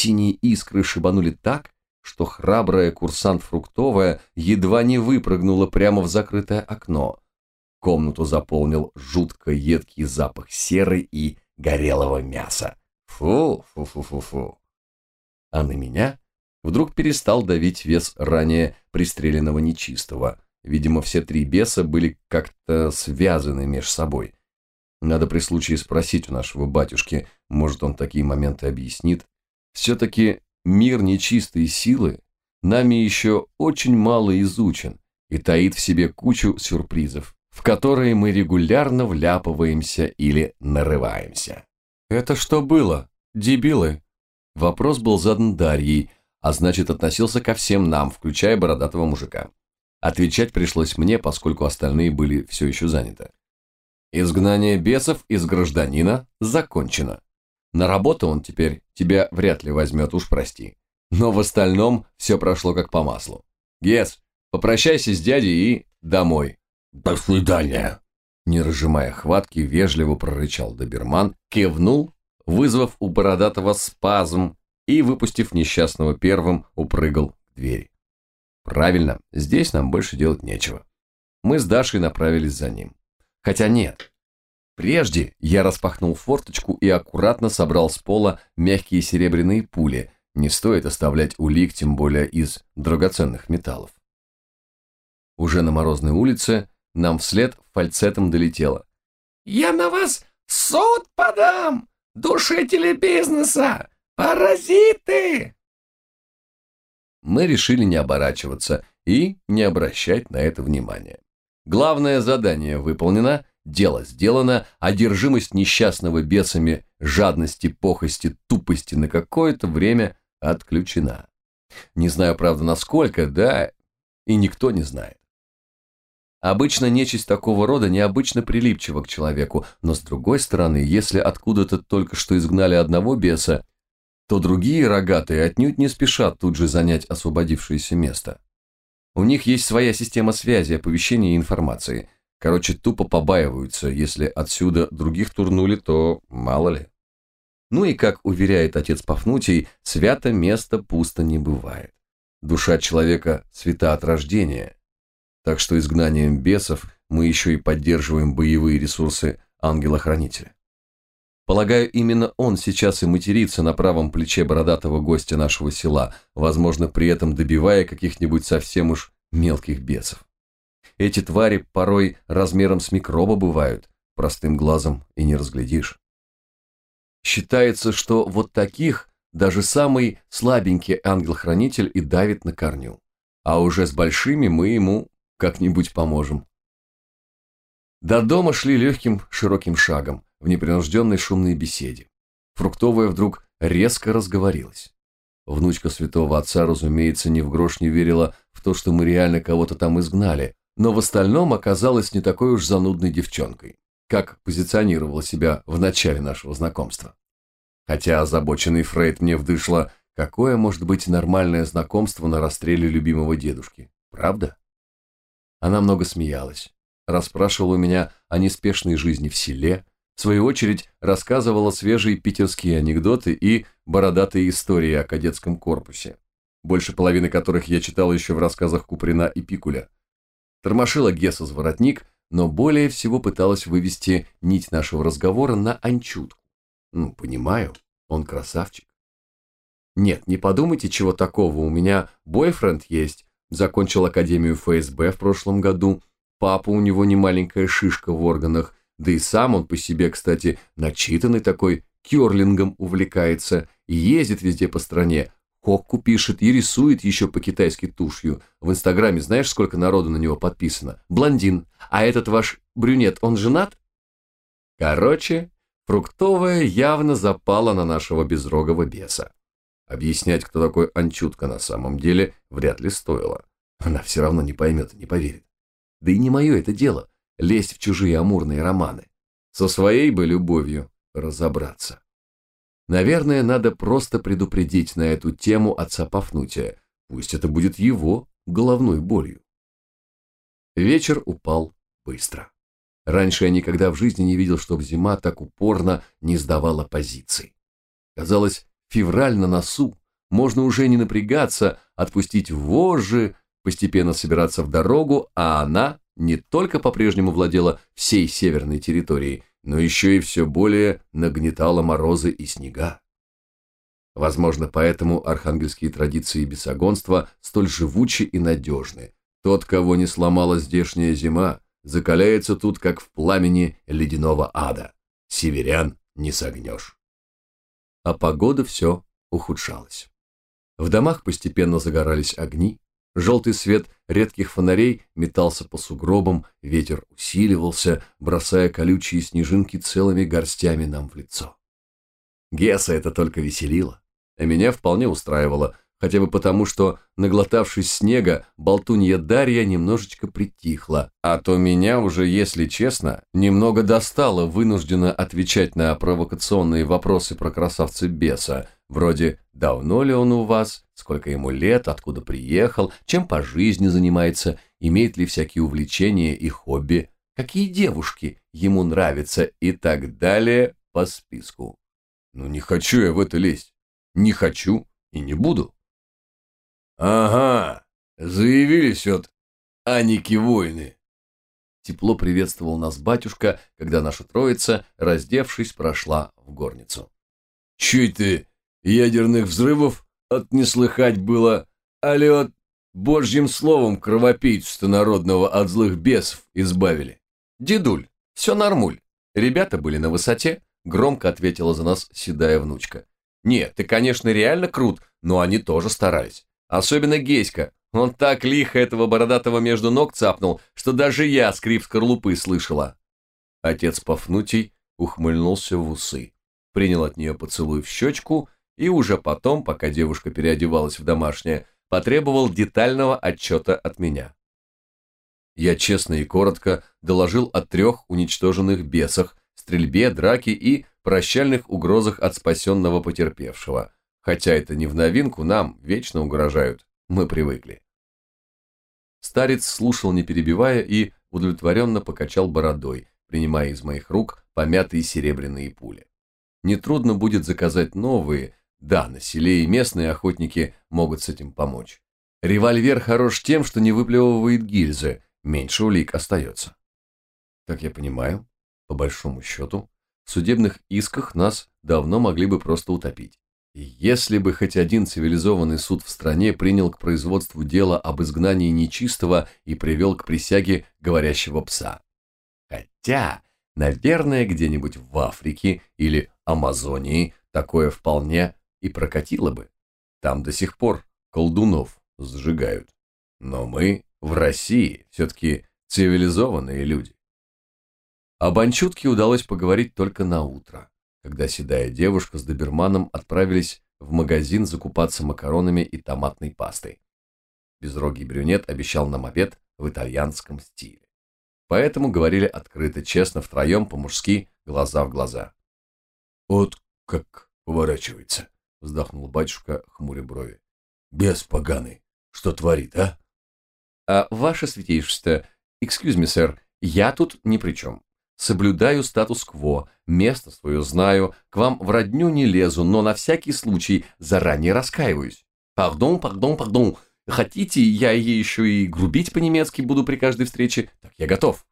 Синие искры шибанули так, что храбрая курсант Фруктовая едва не выпрыгнула прямо в закрытое окно. Комнату заполнил жутко едкий запах серы и горелого мяса. Фу, фу-фу-фу-фу. А на меня вдруг перестал давить вес ранее пристреленного нечистого. Видимо, все три беса были как-то связаны меж собой. Надо при случае спросить у нашего батюшки, может, он такие моменты объяснит. Все-таки Мир нечистой силы нами еще очень мало изучен и таит в себе кучу сюрпризов, в которые мы регулярно вляпываемся или нарываемся. «Это что было? Дебилы?» Вопрос был задан Дарьей, а значит относился ко всем нам, включая бородатого мужика. Отвечать пришлось мне, поскольку остальные были все еще заняты. Изгнание бесов из гражданина закончено. На работу он теперь тебя вряд ли возьмет, уж прости. Но в остальном все прошло как по маслу. Гес, попрощайся с дядей и домой. До свидания. Не разжимая хватки, вежливо прорычал доберман, кивнул, вызвав у бородатого спазм и, выпустив несчастного первым, упрыгал к двери. Правильно, здесь нам больше делать нечего. Мы с Дашей направились за ним. Хотя нет. Прежде я распахнул форточку и аккуратно собрал с пола мягкие серебряные пули. Не стоит оставлять улик, тем более из драгоценных металлов. Уже на морозной улице нам вслед фальцетом долетело. «Я на вас суд подам, душители бизнеса, паразиты!» Мы решили не оборачиваться и не обращать на это внимания. Главное задание выполнено, дело сделано, одержимость несчастного бесами, жадности, похости, тупости на какое-то время отключена. Не знаю, правда, насколько, да, и никто не знает. Обычно нечисть такого рода необычно прилипчива к человеку, но с другой стороны, если откуда-то только что изгнали одного беса, то другие рогатые отнюдь не спешат тут же занять освободившееся место. У них есть своя система связи, оповещения и информации. Короче, тупо побаиваются, если отсюда других турнули, то мало ли. Ну и, как уверяет отец Пафнутий, свято место пусто не бывает. Душа человека свята от рождения – так что изгнанием бесов мы еще и поддерживаем боевые ресурсы ангела-хранителя. Полагаю, именно он сейчас и матерится на правом плече бородатого гостя нашего села, возможно, при этом добивая каких-нибудь совсем уж мелких бесов. Эти твари порой размером с микроба бывают, простым глазом и не разглядишь. Считается, что вот таких даже самый слабенький ангел-хранитель и давит на корню. А уже с большими мы ему как-нибудь поможем. До дома шли легким широким шагом, в непринужденной шумной беседе. Фруктовая вдруг резко разговорилась. Внучка святого отца, разумеется, ни в грош не верила в то, что мы реально кого-то там изгнали, но в остальном оказалась не такой уж занудной девчонкой, как позиционировала себя в начале нашего знакомства. Хотя озабоченный Фрейд мне вдышло, какое может быть нормальное знакомство на расстреле любимого дедушки, правда? Она много смеялась, расспрашивала меня о неспешной жизни в селе, в свою очередь рассказывала свежие питерские анекдоты и бородатые истории о кадетском корпусе, больше половины которых я читал еще в рассказах Куприна и Пикуля. Тормошила Гесса с воротник, но более всего пыталась вывести нить нашего разговора на анчутку. Ну, понимаю, он красавчик. Нет, не подумайте, чего такого, у меня бойфренд есть, Закончил Академию ФСБ в прошлом году. Папа у него не маленькая шишка в органах. Да и сам он по себе, кстати, начитанный такой, керлингом увлекается и ездит везде по стране. Хокку пишет и рисует еще по-китайски тушью. В Инстаграме знаешь, сколько народу на него подписано? Блондин. А этот ваш брюнет, он женат? Короче, фруктовая явно запала на нашего безрогого беса. Объяснять, кто такой Анчутка на самом деле, вряд ли стоило. Она все равно не поймет и не поверит. Да и не мое это дело – лезть в чужие амурные романы. Со своей бы любовью разобраться. Наверное, надо просто предупредить на эту тему отца Пафнутия. Пусть это будет его головной болью. Вечер упал быстро. Раньше я никогда в жизни не видел, чтобы зима так упорно не сдавала позиций. Казалось, Февраль на носу, можно уже не напрягаться, отпустить вожжи, постепенно собираться в дорогу, а она не только по-прежнему владела всей северной территорией, но еще и все более нагнетала морозы и снега. Возможно, поэтому архангельские традиции бесогонства столь живучи и надежны. Тот, кого не сломала здешняя зима, закаляется тут, как в пламени ледяного ада. Северян не согнешь а погода все ухудшалась. В домах постепенно загорались огни, желтый свет редких фонарей метался по сугробам, ветер усиливался, бросая колючие снежинки целыми горстями нам в лицо. Геса это только веселило, а меня вполне устраивало, хотя бы потому, что, наглотавшись снега, болтунья Дарья немножечко притихла, а то меня уже, если честно, немного достало вынужденно отвечать на провокационные вопросы про красавца беса, вроде «давно ли он у вас?», «сколько ему лет?», «откуда приехал?», «чем по жизни занимается?», «имеет ли всякие увлечения и хобби?», «какие девушки ему нравятся?» и так далее по списку. Ну не хочу я в это лезть. Не хочу и не буду. «Ага, заявились от Аники воины». Тепло приветствовал нас батюшка, когда наша троица, раздевшись, прошла в горницу. «Чуть ты ядерных взрывов от не слыхать было, али от божьим словом кровопийцу народного от злых бесов избавили?» «Дедуль, все нормуль. Ребята были на высоте», — громко ответила за нас седая внучка. «Нет, ты, конечно, реально крут, но они тоже старались. Особенно Геська. Он так лихо этого бородатого между ног цапнул, что даже я скрип скорлупы слышала. Отец Пафнутий ухмыльнулся в усы, принял от нее поцелуй в щечку и уже потом, пока девушка переодевалась в домашнее, потребовал детального отчета от меня. Я честно и коротко доложил о трех уничтоженных бесах, стрельбе, драке и прощальных угрозах от спасенного потерпевшего – Хотя это не в новинку, нам вечно угрожают. Мы привыкли. Старец слушал, не перебивая, и удовлетворенно покачал бородой, принимая из моих рук помятые серебряные пули. Нетрудно будет заказать новые, да, на селе и местные охотники могут с этим помочь. Револьвер хорош тем, что не выплевывает гильзы, меньше улик остается. Как я понимаю, по большому счету, в судебных исках нас давно могли бы просто утопить. Если бы хоть один цивилизованный суд в стране принял к производству дело об изгнании нечистого и привел к присяге говорящего пса. Хотя, наверное, где-нибудь в Африке или Амазонии такое вполне и прокатило бы. Там до сих пор колдунов сжигают. Но мы в России все-таки цивилизованные люди. Об Анчутке удалось поговорить только на утро когда седая девушка с доберманом отправились в магазин закупаться макаронами и томатной пастой. Безрогий брюнет обещал нам обед в итальянском стиле. Поэтому говорили открыто, честно, втроем, по-мужски, глаза в глаза. «Вот как поворачивается», — вздохнул батюшка, хмуря брови. «Бес поганый, что творит, а?» «А ваше святейшество, excuse me, сэр, я тут ни при чем соблюдаю статус-кво, место свое знаю, к вам в родню не лезу, но на всякий случай заранее раскаиваюсь. Пардон, пардон, пардон. Хотите, я ей еще и грубить по-немецки буду при каждой встрече? Так я готов.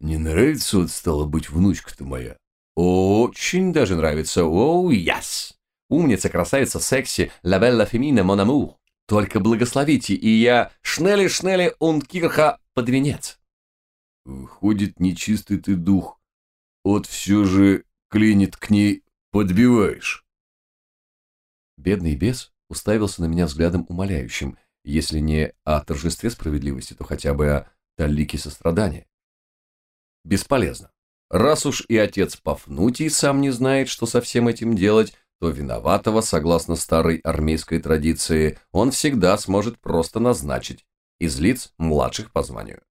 Не нравится вот стала быть внучка-то моя? Очень даже нравится. Оу, oh, yes. Умница, красавица, секси, la bella femina, mon amour. Только благословите, и я шнели-шнели он кирха под венец. Выходит, нечистый ты дух. Вот все же клинит к ней подбиваешь. Бедный бес уставился на меня взглядом умоляющим, если не о торжестве справедливости, то хотя бы о талике сострадания. Бесполезно. Раз уж и отец Пафнутий сам не знает, что со всем этим делать, то виноватого, согласно старой армейской традиции, он всегда сможет просто назначить из лиц младших по званию.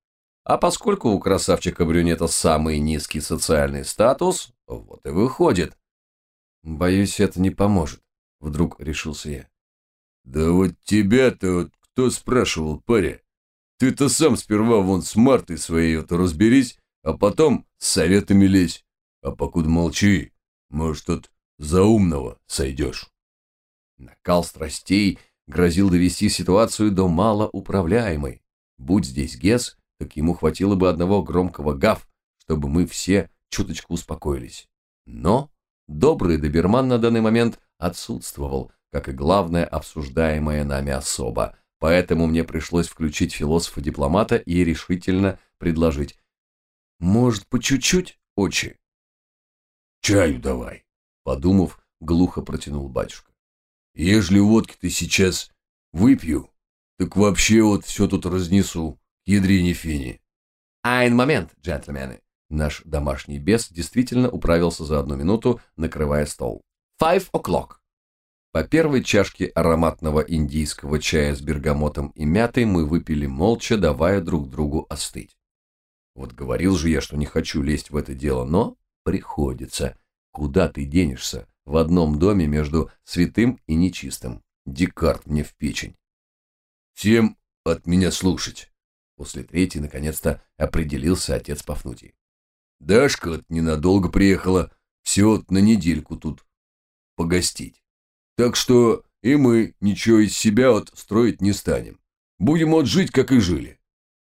А поскольку у красавчика-брюнета самый низкий социальный статус, вот и выходит. Боюсь, это не поможет, вдруг решился я. Да вот тебя-то вот кто спрашивал, паря? Ты-то сам сперва вон с Мартой своей-то разберись, а потом с советами лезь. А покуда молчи, может, тут за умного сойдешь. Накал страстей грозил довести ситуацию до малоуправляемой. Будь здесь Гес, так ему хватило бы одного громкого гав, чтобы мы все чуточку успокоились. Но добрый доберман на данный момент отсутствовал, как и главная обсуждаемая нами особа, поэтому мне пришлось включить философа-дипломата и решительно предложить. «Может, по чуть-чуть, очи?» «Чаю давай», — подумав, глухо протянул батюшка. «Ежели водки ты сейчас выпью, так вообще вот все тут разнесу. Ядрине фини. Айн момент, джентльмены. Наш домашний бес действительно управился за одну минуту, накрывая стол. Five o'clock. По первой чашке ароматного индийского чая с бергамотом и мятой мы выпили молча, давая друг другу остыть. Вот говорил же я, что не хочу лезть в это дело, но приходится. Куда ты денешься в одном доме между святым и нечистым? Декарт мне в печень. Всем от меня слушать. После третьей, наконец-то, определился отец Пафнутий. Дашка вот ненадолго приехала, всего на недельку тут погостить. Так что и мы ничего из себя вот строить не станем. Будем вот жить, как и жили.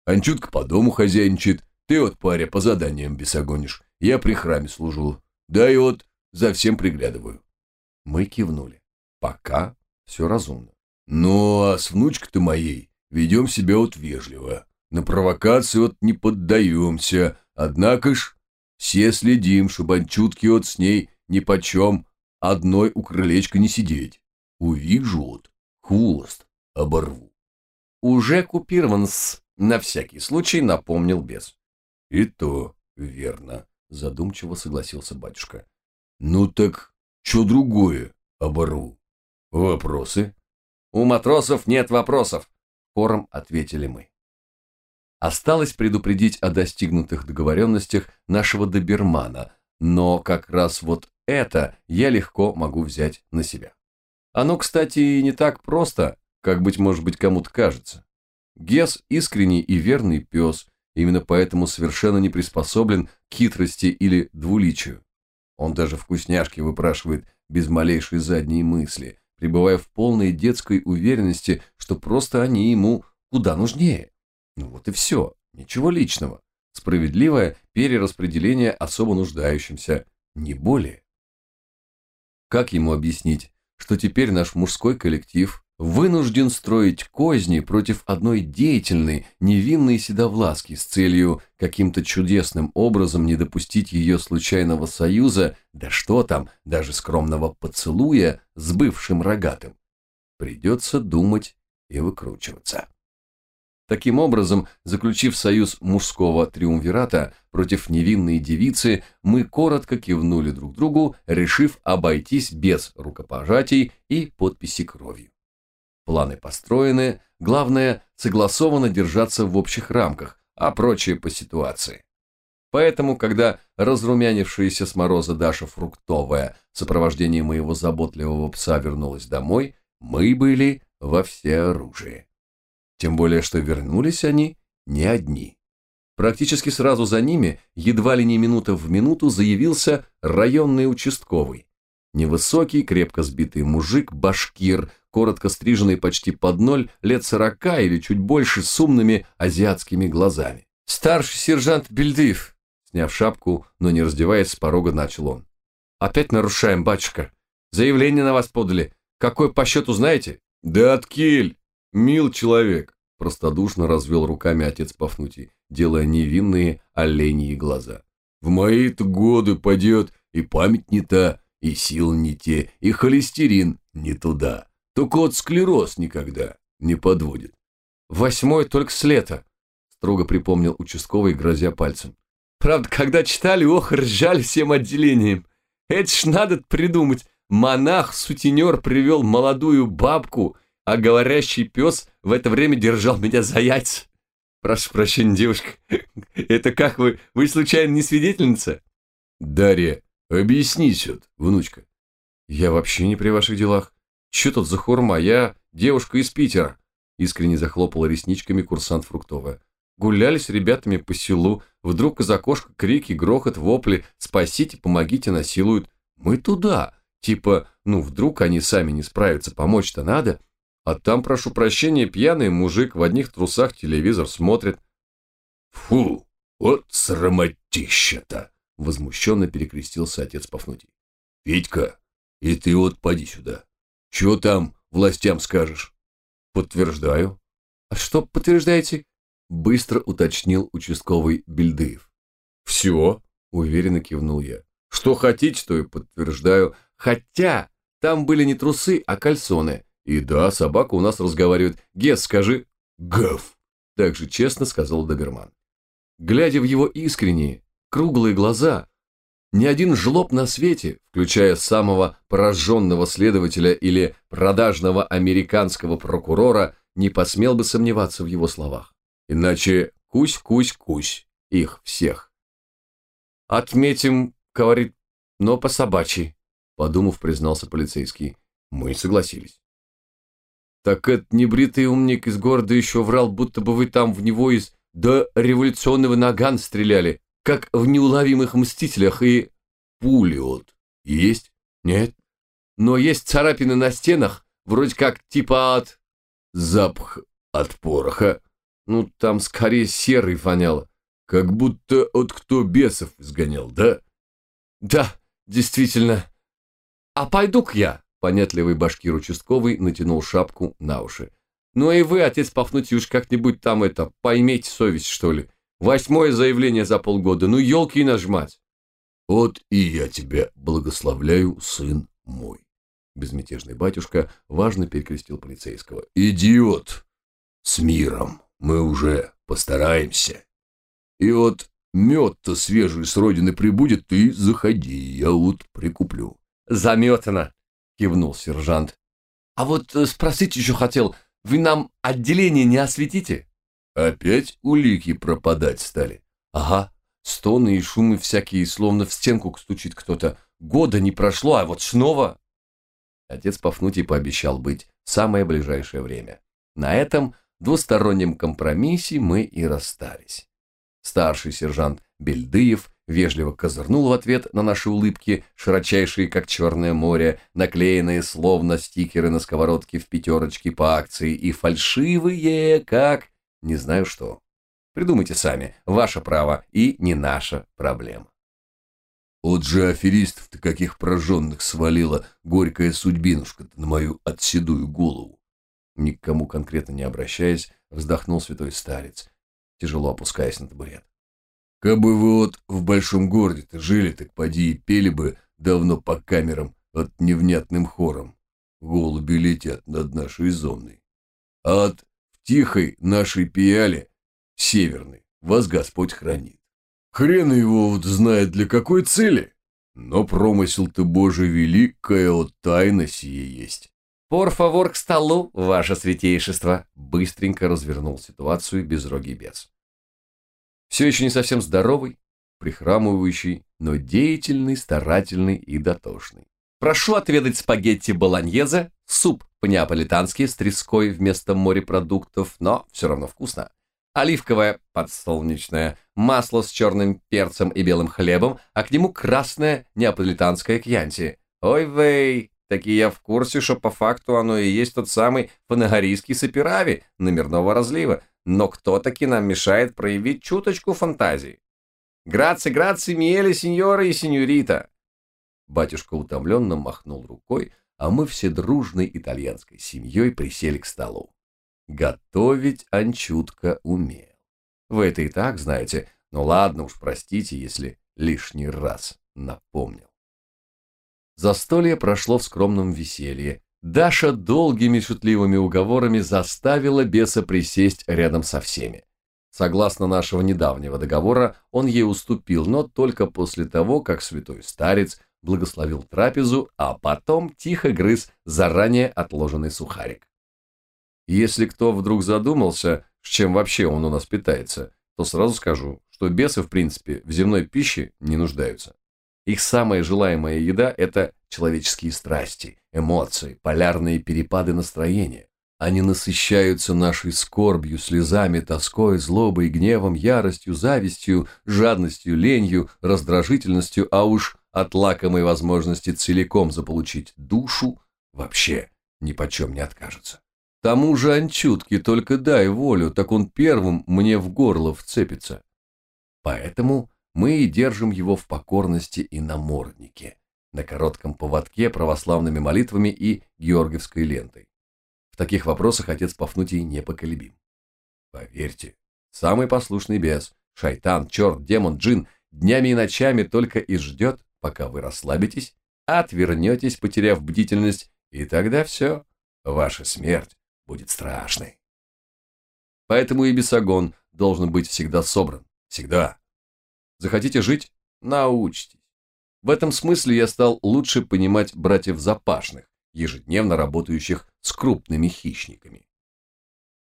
Анчутка по дому хозяйничает, ты вот, паря, по заданиям бесогонишь. Я при храме служу. Да и вот за всем приглядываю. Мы кивнули. Пока все разумно. Ну, а с внучкой-то моей ведем себя вот вежливо. На провокации вот не поддаемся. Однако ж все следим, чтобы анчутки вот с ней ни почем одной у крылечка не сидеть. Увижу вот, хвост оборву. Уже купирован-с, на всякий случай напомнил бес. И то верно, задумчиво согласился батюшка. Ну так, что другое оборву? Вопросы? У матросов нет вопросов, хором ответили мы. Осталось предупредить о достигнутых договоренностях нашего добермана, но как раз вот это я легко могу взять на себя. Оно, кстати, не так просто, как, быть может быть, кому-то кажется. Гес – искренний и верный пес, именно поэтому совершенно не приспособлен к хитрости или двуличию. Он даже вкусняшки выпрашивает без малейшей задней мысли, пребывая в полной детской уверенности, что просто они ему куда нужнее. Ну вот и все, ничего личного. Справедливое перераспределение особо нуждающимся, не более. Как ему объяснить, что теперь наш мужской коллектив вынужден строить козни против одной деятельной, невинной седовласки с целью каким-то чудесным образом не допустить ее случайного союза, да что там, даже скромного поцелуя с бывшим рогатым. Придется думать и выкручиваться. Таким образом, заключив союз мужского триумвирата против невинной девицы, мы коротко кивнули друг другу, решив обойтись без рукопожатий и подписи кровью. Планы построены, главное, согласованно держаться в общих рамках, а прочее по ситуации. Поэтому, когда разрумянившаяся с мороза Даша Фруктовая в сопровождении моего заботливого пса вернулась домой, мы были во всеоружии. Тем более, что вернулись они не одни. Практически сразу за ними, едва ли не минута в минуту, заявился районный участковый. Невысокий, крепко сбитый мужик, башкир, коротко стриженный почти под ноль, лет сорока или чуть больше, с умными азиатскими глазами. «Старший сержант Бельдыев», сняв шапку, но не раздеваясь, с порога начал он. «Опять нарушаем, батюшка. Заявление на вас подали. Какой по счету знаете?» «Да откель!» «Мил человек», – простодушно развел руками отец Пафнутий, делая невинные оленьи глаза. «В мои-то годы пойдет и память не та, и сил не те, и холестерин не туда. Только вот склероз никогда не подводит». «Восьмой только с лета», – строго припомнил участковый, грозя пальцем. «Правда, когда читали, ох, ржали всем отделением. Это ж надо придумать. Монах-сутенер привел молодую бабку – а говорящий пес в это время держал меня за яйца. Прошу прощения, девушка. Это как вы? Вы случайно не свидетельница? Дарья, объяснись вот, внучка. Я вообще не при ваших делах. Че тут за хурма? Я девушка из Питера. Искренне захлопала ресничками курсант Фруктовая. Гуляли с ребятами по селу. Вдруг из окошка крики, грохот, вопли. Спасите, помогите, насилуют. Мы туда. Типа, ну вдруг они сами не справятся, помочь-то надо. А там, прошу прощения, пьяный мужик в одних трусах телевизор смотрит. Фу, вот срамотища-то! Возмущенно перекрестился отец Пафнутий. Витька, и ты вот поди сюда. Чего там властям скажешь? Подтверждаю. А что подтверждаете? Быстро уточнил участковый Бельдыев. Все, уверенно кивнул я. Что хотите, то и подтверждаю. Хотя там были не трусы, а кальсоны. И да, собака у нас разговаривает. Гес, скажи «гав», так же честно сказал доберман. Глядя в его искренние, круглые глаза, Ни один жлоб на свете, включая самого пораженного следователя или продажного американского прокурора, не посмел бы сомневаться в его словах. Иначе кусь-кусь-кусь их всех. «Отметим, — говорит, — но по собачьи», — подумав, признался полицейский. Мы согласились. «Так этот небритый умник из города еще врал, будто бы вы там в него из до революционного наган стреляли, как в неуловимых мстителях, и пули вот есть? Нет. Но есть царапины на стенах, вроде как типа от... Запах от пороха. Ну, там скорее серый воняло. Как будто от кто бесов сгонял, да? Да, действительно. А пойду-ка я, понятливый башкир участковый натянул шапку на уши. Ну и вы, отец Пафнутий, уж как-нибудь там это, поймите совесть, что ли. Восьмое заявление за полгода. Ну, елки и нажмать. Вот и я тебя благословляю, сын мой. Безмятежный батюшка важно перекрестил полицейского. Идиот! С миром! Мы уже постараемся. И вот мед-то свежий с родины прибудет, ты заходи, я вот прикуплю. Заметано, кивнул сержант. А вот э, спросить еще хотел, вы нам отделение не осветите? Опять улики пропадать стали. Ага, стоны и шумы всякие, словно в стенку стучит кто-то. Года не прошло, а вот снова... Отец Пафнутий пообещал быть в самое ближайшее время. На этом двустороннем компромиссе мы и расстались. Старший сержант Бельдыев вежливо козырнул в ответ на наши улыбки, широчайшие, как черное море, наклеенные словно стикеры на сковородке в пятерочке по акции, и фальшивые, как не знаю что. Придумайте сами, ваше право и не наша проблема. Вот же аферистов-то каких прожженных свалила горькая судьбинушка-то на мою отседую голову. Никому конкретно не обращаясь, вздохнул святой старец, тяжело опускаясь на табурет. Кабы вы вот в большом городе-то жили, так поди и пели бы давно по камерам от невнятным хором. Голуби летят над нашей зоной. А от тихой нашей пиале, северной, вас Господь хранит. Хрен его вот знает для какой цели, но промысел-то Божий великая от тайна сие есть. «Пор фавор к столу, ваше святейшество!» Быстренько развернул ситуацию безрогий бес. Все еще не совсем здоровый, прихрамывающий, но деятельный, старательный и дотошный. Прошу отведать спагетти болоньезе, суп по-неаполитански с треской вместо морепродуктов, но все равно вкусно. Оливковое, подсолнечное, масло с черным перцем и белым хлебом, а к нему красное неаполитанское кьянти. Ой-вей, такие я в курсе, что по факту оно и есть тот самый фанагорийский сапирави номерного разлива, но кто таки нам мешает проявить чуточку фантазии? Граци, граци, миели, сеньоры и сеньорита. Батюшка утомленно махнул рукой, а мы все дружной итальянской семьей присели к столу. Готовить Анчутка умел. Вы это и так знаете, но ладно уж, простите, если лишний раз напомнил. Застолье прошло в скромном веселье. Даша долгими шутливыми уговорами заставила беса присесть рядом со всеми. Согласно нашего недавнего договора, он ей уступил, но только после того, как святой старец благословил трапезу, а потом тихо грыз заранее отложенный сухарик. Если кто вдруг задумался, с чем вообще он у нас питается, то сразу скажу, что бесы, в принципе, в земной пище не нуждаются. Их самая желаемая еда – это человеческие страсти, эмоции, полярные перепады настроения. Они насыщаются нашей скорбью, слезами, тоской, злобой, гневом, яростью, завистью, жадностью, ленью, раздражительностью, а уж от лакомой возможности целиком заполучить душу вообще ни почем не откажется. Тому же Анчутке только дай волю, так он первым мне в горло вцепится. Поэтому мы и держим его в покорности и наморднике, на коротком поводке православными молитвами и георгиевской лентой. В таких вопросах отец Пафнутий непоколебим. Поверьте, самый послушный бес, шайтан, черт, демон, джин, днями и ночами только и ждет, пока вы расслабитесь, отвернетесь, потеряв бдительность, и тогда все, ваша смерть будет страшной. Поэтому и бесогон должен быть всегда собран. Всегда. Захотите жить? Научитесь. В этом смысле я стал лучше понимать братьев Запашных, ежедневно работающих с крупными хищниками.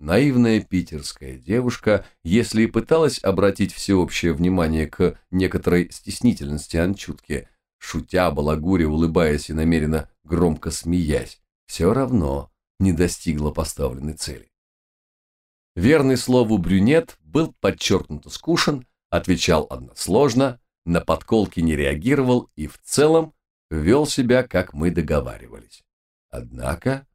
Наивная питерская девушка, если и пыталась обратить всеобщее внимание к некоторой стеснительности Анчутки, шутя, балагуря, улыбаясь и намеренно громко смеясь, все равно не достигла поставленной цели. Верный слову брюнет был подчеркнуто скушен, отвечал односложно, на подколки не реагировал и в целом вел себя, как мы договаривались. Однако,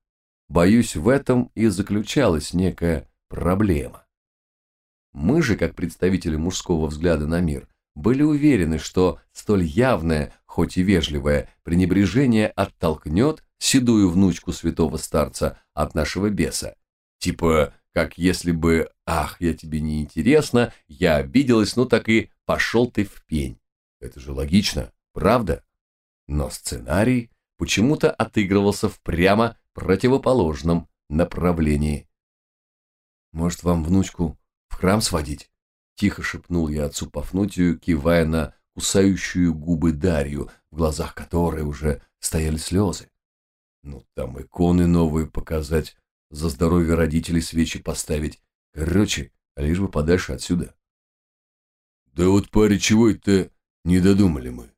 боюсь, в этом и заключалась некая проблема. Мы же, как представители мужского взгляда на мир, были уверены, что столь явное, хоть и вежливое, пренебрежение оттолкнет седую внучку святого старца от нашего беса. Типа, как если бы «Ах, я тебе не интересно», я обиделась, ну так и «пошел ты в пень». Это же логично, правда? Но сценарий почему-то отыгрывался в прямо противоположном направлении. «Может, вам внучку в храм сводить?» Тихо шепнул я отцу Пафнутию, кивая на кусающую губы Дарью, в глазах которой уже стояли слезы. Ну, там иконы новые показать, за здоровье родителей свечи поставить. Короче, лишь бы подальше отсюда. Да вот паре чего это не додумали мы.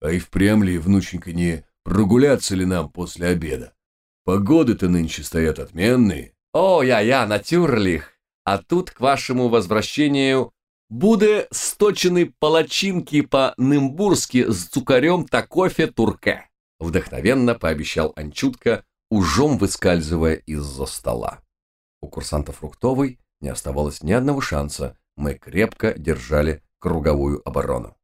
А и впрямь ли, внученька, не прогуляться ли нам после обеда? Погоды-то нынче стоят отменные. О, я-я, натюрлих. А тут к вашему возвращению буде сточены палачинки по-нымбурски с цукарем та кофе турке. Вдохновенно пообещал Анчутка, ужом выскальзывая из-за стола. У курсанта Фруктовой не оставалось ни одного шанса, мы крепко держали круговую оборону.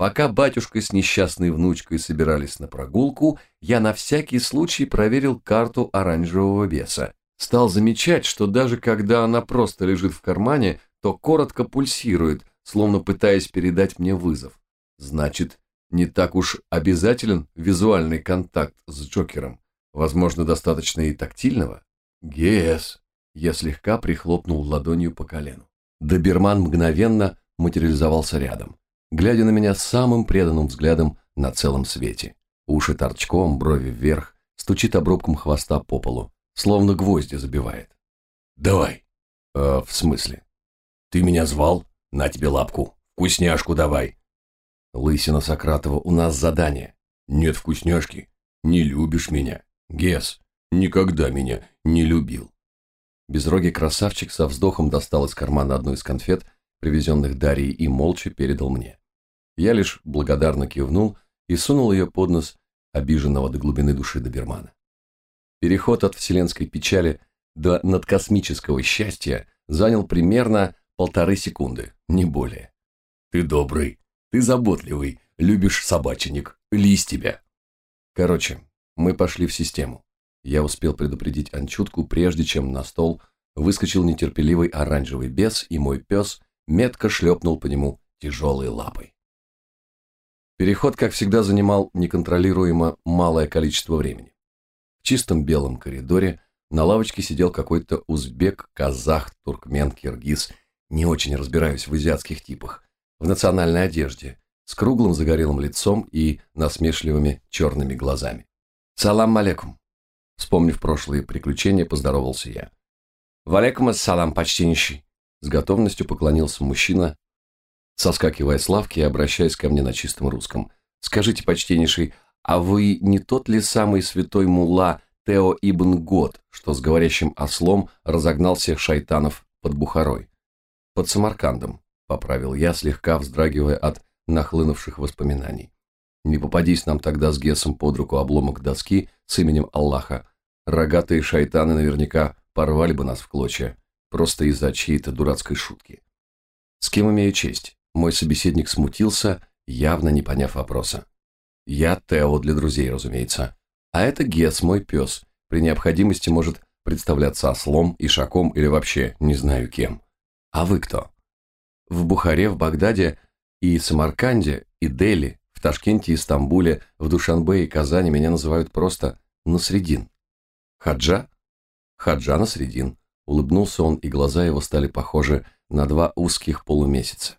Пока батюшка с несчастной внучкой собирались на прогулку, я на всякий случай проверил карту оранжевого беса. Стал замечать, что даже когда она просто лежит в кармане, то коротко пульсирует, словно пытаясь передать мне вызов. Значит, не так уж обязателен визуальный контакт с Джокером. Возможно, достаточно и тактильного. ГС. Я слегка прихлопнул ладонью по колену. Доберман мгновенно материализовался рядом глядя на меня самым преданным взглядом на целом свете. Уши торчком, брови вверх, стучит обрубком хвоста по полу, словно гвозди забивает. «Давай». «Э, в смысле?» «Ты меня звал? На тебе лапку. Вкусняшку давай». «Лысина Сократова, у нас задание». «Нет вкусняшки. Не любишь меня. Гес, никогда меня не любил». Безрогий красавчик со вздохом достал из кармана одну из конфет, привезенных Дарьей, и молча передал мне. Я лишь благодарно кивнул и сунул ее под нос обиженного до глубины души добермана. Переход от вселенской печали до надкосмического счастья занял примерно полторы секунды, не более. «Ты добрый, ты заботливый, любишь собаченик, лись тебя!» Короче, мы пошли в систему. Я успел предупредить Анчутку, прежде чем на стол выскочил нетерпеливый оранжевый бес, и мой пес метко шлепнул по нему тяжелой лапой. Переход, как всегда, занимал неконтролируемо малое количество времени. В чистом белом коридоре на лавочке сидел какой-то узбек, казах, туркмен, киргиз, не очень разбираюсь в азиатских типах, в национальной одежде, с круглым загорелым лицом и насмешливыми черными глазами. «Салам алейкум!» Вспомнив прошлые приключения, поздоровался я. «Валейкум ассалам, почтеннейший!» С готовностью поклонился мужчина соскакивая с лавки и обращаясь ко мне на чистом русском. «Скажите, почтеннейший, а вы не тот ли самый святой мулла Тео Ибн Год, что с говорящим ослом разогнал всех шайтанов под Бухарой?» «Под Самаркандом», — поправил я, слегка вздрагивая от нахлынувших воспоминаний. «Не попадись нам тогда с Гесом под руку обломок доски с именем Аллаха. Рогатые шайтаны наверняка порвали бы нас в клочья, просто из-за чьей-то дурацкой шутки. С кем имею честь?» Мой собеседник смутился, явно не поняв вопроса. Я Тео для друзей, разумеется. А это Гес, мой пес. При необходимости может представляться ослом, ишаком или вообще не знаю кем. А вы кто? В Бухаре, в Багдаде и Самарканде, и Дели, в Ташкенте и Стамбуле, в Душанбе и Казани меня называют просто Насредин. Хаджа? Хаджа Насредин. Улыбнулся он, и глаза его стали похожи на два узких полумесяца.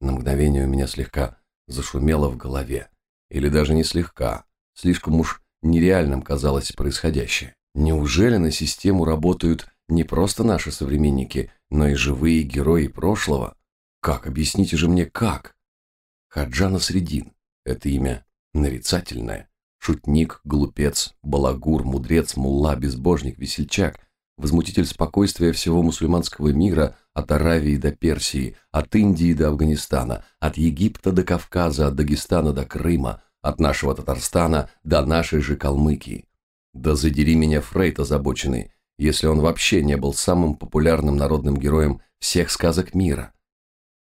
На мгновение у меня слегка зашумело в голове. Или даже не слегка. Слишком уж нереальным казалось происходящее. Неужели на систему работают не просто наши современники, но и живые герои прошлого? Как? Объясните же мне, как? Хаджана Средин. Это имя нарицательное. Шутник, глупец, балагур, мудрец, мулла, безбожник, весельчак, возмутитель спокойствия всего мусульманского мира от Аравии до Персии, от Индии до Афганистана, от Египта до Кавказа, от Дагестана до Крыма, от нашего Татарстана до нашей же Калмыкии. Да задери меня Фрейд озабоченный, если он вообще не был самым популярным народным героем всех сказок мира.